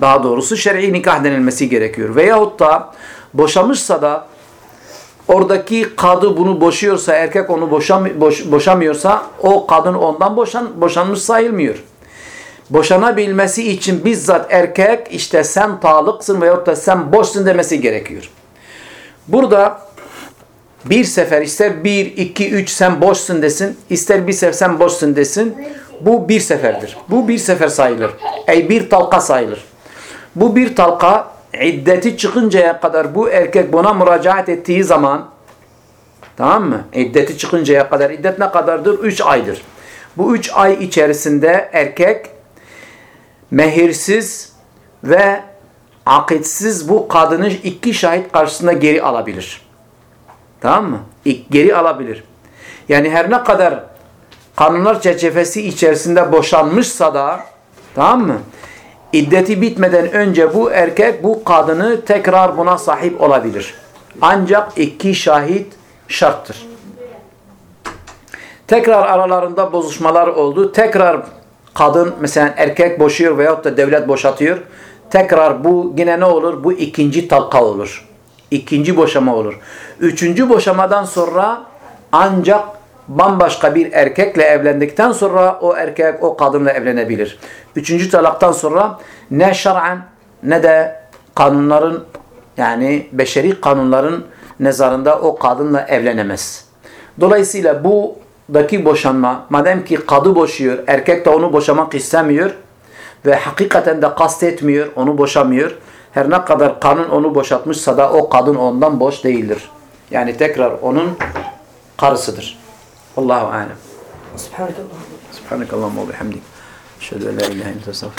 Daha doğrusu şer'i nikah denilmesi gerekiyor. Veyahut da boşamışsa da oradaki kadı bunu boşuyorsa, erkek onu boşam, boş, boşamıyorsa o kadın ondan boşan, boşanmış sayılmıyor. Boşanabilmesi için bizzat erkek işte sen talıksın veyahut da sen boşsun demesi gerekiyor. Burada bir sefer ister bir, iki, üç sen boşsun desin, ister bir sefer sen boşsun desin. Bu bir seferdir. Bu bir sefer sayılır. Ey bir talka sayılır. Bu bir talka iddeti çıkıncaya kadar bu erkek buna müracaat ettiği zaman tamam mı? İddeti çıkıncaya kadar. iddet ne kadardır? Üç aydır. Bu üç ay içerisinde erkek mehirsiz ve akitsiz bu kadını iki şahit karşısında geri alabilir. Tamam mı? İlk Geri alabilir. Yani her ne kadar kanunlar çerçevesi içerisinde boşanmışsa da tamam mı? İddeti bitmeden önce bu erkek bu kadını tekrar buna sahip olabilir. Ancak iki şahit şarttır. Tekrar aralarında bozuşmalar oldu. Tekrar kadın mesela erkek boşuyor veyahut da devlet boşatıyor. Tekrar bu yine ne olur? Bu ikinci talka olur. İkinci boşama olur. Üçüncü boşamadan sonra ancak bambaşka bir erkekle evlendikten sonra o erkek o kadınla evlenebilir. Üçüncü talaktan sonra ne şer'an ne de kanunların yani beşeri kanunların nezarında o kadınla evlenemez. Dolayısıyla buradaki boşanma madem ki kadı boşuyor, erkek de onu boşamak istemiyor ve hakikaten de kastetmiyor, onu boşamıyor. Her ne kadar kanun onu boşatmışsa da o kadın ondan boş değildir. Yani tekrar onun karısıdır. Allahu alem. Subhanakallah. Subhanakallahumma ve bihamdik. En la ilahe illa ente estağfiruke